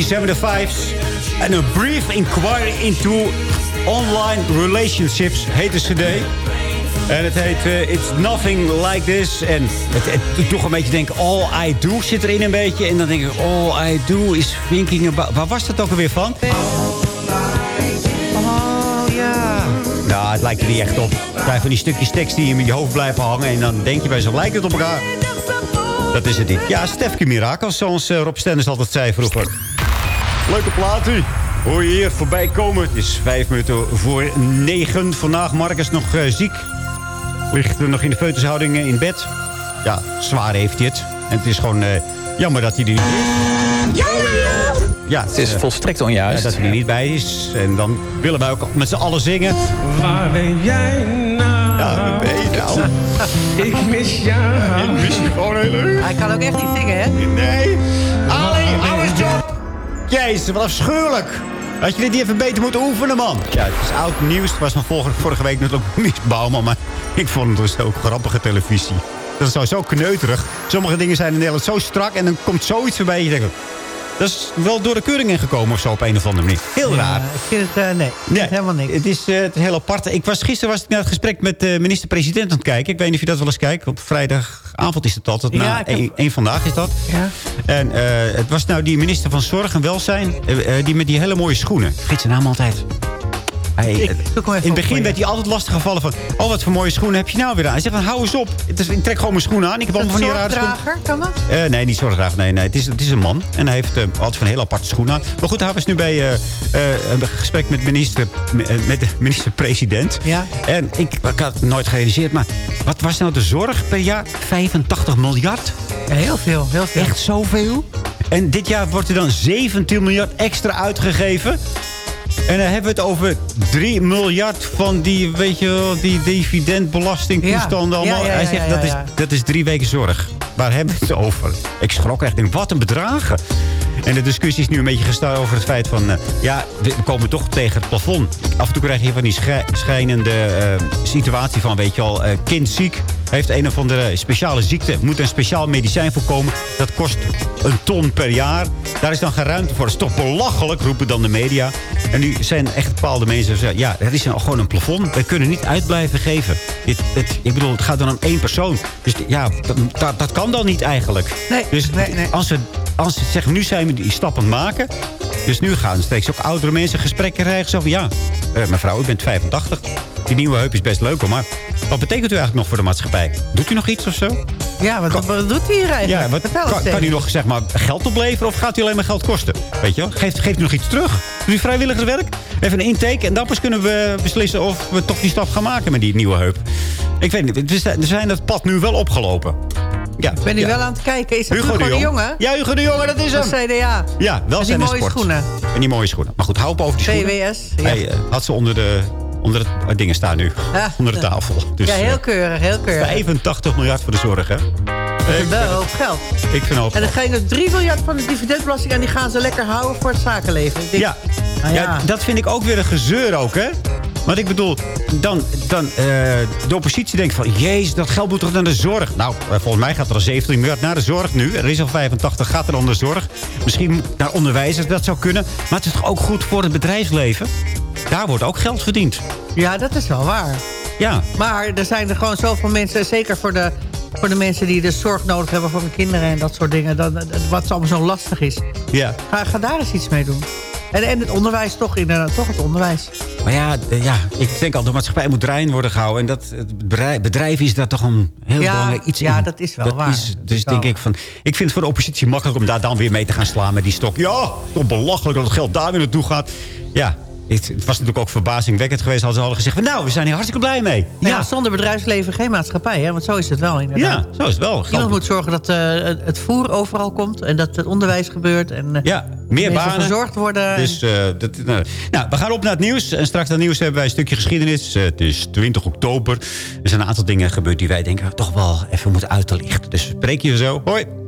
75's En een Brief Inquiry into Online Relationships heet de cd. En het heet eh, It's Nothing Like This. En het, doet toch een beetje denken, All I Do zit erin een beetje. En dan denk ik, All I Do is thinking about... Waar was dat ook alweer van? Oh, ja. Nou, het lijkt er niet echt op. Het zijn van die stukjes tekst die in je hoofd blijven hangen. En dan denk je bij zo lijkt het op elkaar. Dat is het niet. Ja, Stefke Mirakels, zoals eh, Rob Stennis altijd zei vroeger. Leuke plaat, u. Hoor je hier voorbij komen. Het is vijf minuten voor negen. Vandaag Marcus nog eh, ziek. Ligt er nog in de feutushouding eh, in bed. Ja, zwaar heeft hij het. En het is gewoon eh, jammer dat hij er niet is. Ja, Het is volstrekt onjuist. ja, dat hij er niet bij is. En dan willen wij ook met z'n allen zingen. Waar ben jij nou? Ja, waar ben je nou? Ik mis jou. Ik mis je gewoon heel. Hij kan ook echt niet zingen, hè? Nee. Jezus, wat afschuwelijk. Had je dit even beter moeten oefenen, man? Ja, het is oud nieuws. Het was van vorige, vorige week natuurlijk Mies Bouwman. Maar ik vond het dus ook grappige televisie. Dat is sowieso kneuterig. Sommige dingen zijn in Nederland zo strak. En dan komt zoiets voorbij. Je denkt, dat is wel door de keuring ingekomen of zo op een of andere manier. Heel raar. Ik vind het, eh, nee, Nee, helemaal niks. Het is, eh, het is heel apart. Ik was, gisteren was ik naar het gesprek met de minister-president aan het kijken. Ik weet niet of je dat wel eens kijkt. Op vrijdagavond is het altijd. Ja, ik heb- één vandaag is dat. Ja. En eh, het was nou die minister van Zorg en Welzijn. eh, eh, die met die hele mooie schoenen. Ik vergeet zijn naam altijd. Ik in het begin werd hij altijd lastig gevallen van... Oh, wat voor mooie schoenen heb je nou weer aan? Hij zegt van, hou eens op. Ik trek gewoon mijn schoenen aan. Ik heb Een allemaal van die rare schoenen. zorgdrager, kan dat? Eh, nee, niet zorgdrager. Nee, nee. Het, is, het is een man. En hij heeft eh, altijd van heel aparte schoenen aan. Maar goed, hij was nu bij eh, een gesprek met, minister, met de minister-president. Ja. En ik, ik had het nooit gerealiseerd. Maar wat was nou de zorg per jaar? 85 miljard? Ja, heel veel, heel veel. Echt zoveel? En dit jaar wordt er dan 17 miljard extra uitgegeven. En dan hebben we het over 3 miljard van die, weet je wel, die dividendbelastingtoestanden. Allemaal. Hij zegt, dat, is, dat is drie weken zorg. Waar hebben we het over? Ik schrok echt. Denk, wat een bedragen. En de discussie is nu een beetje gestart over het feit van... eh, ja, we komen toch tegen het plafond. Af en toe krijg je van die schij- schijnende eh, situatie van... weet je al, eh, kind ziek, heeft een of andere speciale ziekte... moet een speciaal medicijn voorkomen. Dat kost een ton per jaar. Daar is dan geen ruimte voor. Dat is toch belachelijk, roepen dan de media. En nu zijn echt bepaalde mensen... die zeggen, Ja, er is gewoon een plafond. We kunnen niet uit blijven geven. Het, ik bedoel, het gaat dan om één persoon. Dus ja, dat, dat, dat kan dan niet eigenlijk. Nee, dus nee, nee. Als, we, als ze zeggen, nu zijn we die stap aan het maken... Dus nu gaan steeds ook oudere mensen gesprekken krijgen. Zo van, ja, eh, mevrouw, u bent 85. Die nieuwe heup is best leuk hoor, maar wat betekent u eigenlijk nog voor de maatschappij? Doet u nog iets of zo? Ja, wat, wat doet hij hier eigenlijk? Ja, wat, kan, u nog zeg maar, geld opleveren of gaat u alleen maar geld kosten? Weet je wel? Geeft, geeft u nog iets terug? Doet u vrijwilligerswerk? Even een intake en dan pas kunnen we beslissen of we toch die stap gaan maken met die nieuwe heup. Ik weet niet, we zijn dat pad nu wel opgelopen. Ja, Ben u ja. wel aan het kijken? Is dat Hugo Hugo, de de Jong. Jonge? Ja, Hugo de Jonge, dat is hem. Van CDA. Ja, wel Met die mooie sport. schoenen. En die mooie schoenen. Maar goed, hou op over die schoenen. Ja. Hij eh, had ze onder de, onder het dingen staan nu. Ja. Onder de tafel. Dus, ja, heel eh, keurig, heel keurig. 85 miljard voor de zorg, hè? Dat is wel hoop geld. Ik vind ook. En dan ging er 3 miljard van de dividendbelasting... en die gaan ze lekker houden voor het zakenleven. Ik denk, Ja. nou ja. ja. dat vind ik ook weer een gezeur ook, hè? Want ik bedoel, dan, dan eh, de oppositie denkt van... Jezus, dat geld moet toch naar de zorg? Nou, eh, volgens mij gaat er al 17 miljard naar de zorg nu. Er is al 85, gaat er dan de zorg. Misschien naar onderwijzers, dat zou kunnen. Maar het is toch ook goed voor het bedrijfsleven? Daar wordt ook geld verdiend. Ja, dat is wel waar. Ja. Maar er zijn er gewoon zoveel mensen... zeker voor de, voor de mensen die dus zorg nodig hebben voor hun kinderen... en dat soort dingen, dat, dat- wat allemaal zo lastig is. Ja. Ga, ga daar eens iets mee doen. En, en het onderwijs, toch, inderdaad, toch het onderwijs. Maar ja, ja, ik denk al, de maatschappij moet draaiend worden gehouden. En dat, het bedrijf, bedrijf is daar toch een heel Ja, belangrijk iets ja, in. dat is wel waar. Is, Dat dus is denk wel ik van... Ik vind het voor de oppositie makkelijk om daar dan weer mee te gaan slaan met die stok. Ja, toch belachelijk dat het geld daar weer naartoe gaat. Ja, het, was natuurlijk ook verbazingwekkend geweest als ze hadden gezegd... van, nou, we zijn hier hartstikke blij mee. Ja. zonder bedrijfsleven geen maatschappij, hè? want zo is het wel inderdaad. Ja, zo is het wel. Iemand moet zorgen dat eh, het- voer overal komt... en dat het onderwijs gebeurt. En, eh, Ja, meer banen. verzorgd worden. Dus, eh, dat, nou, nou, we gaan op naar het nieuws. En straks het nieuws hebben wij een stukje geschiedenis. Het is 20 oktober. Er zijn een aantal dingen gebeurd die wij denken... toch wel even moeten uit te lichten. Dus spreek je zo. Hoi.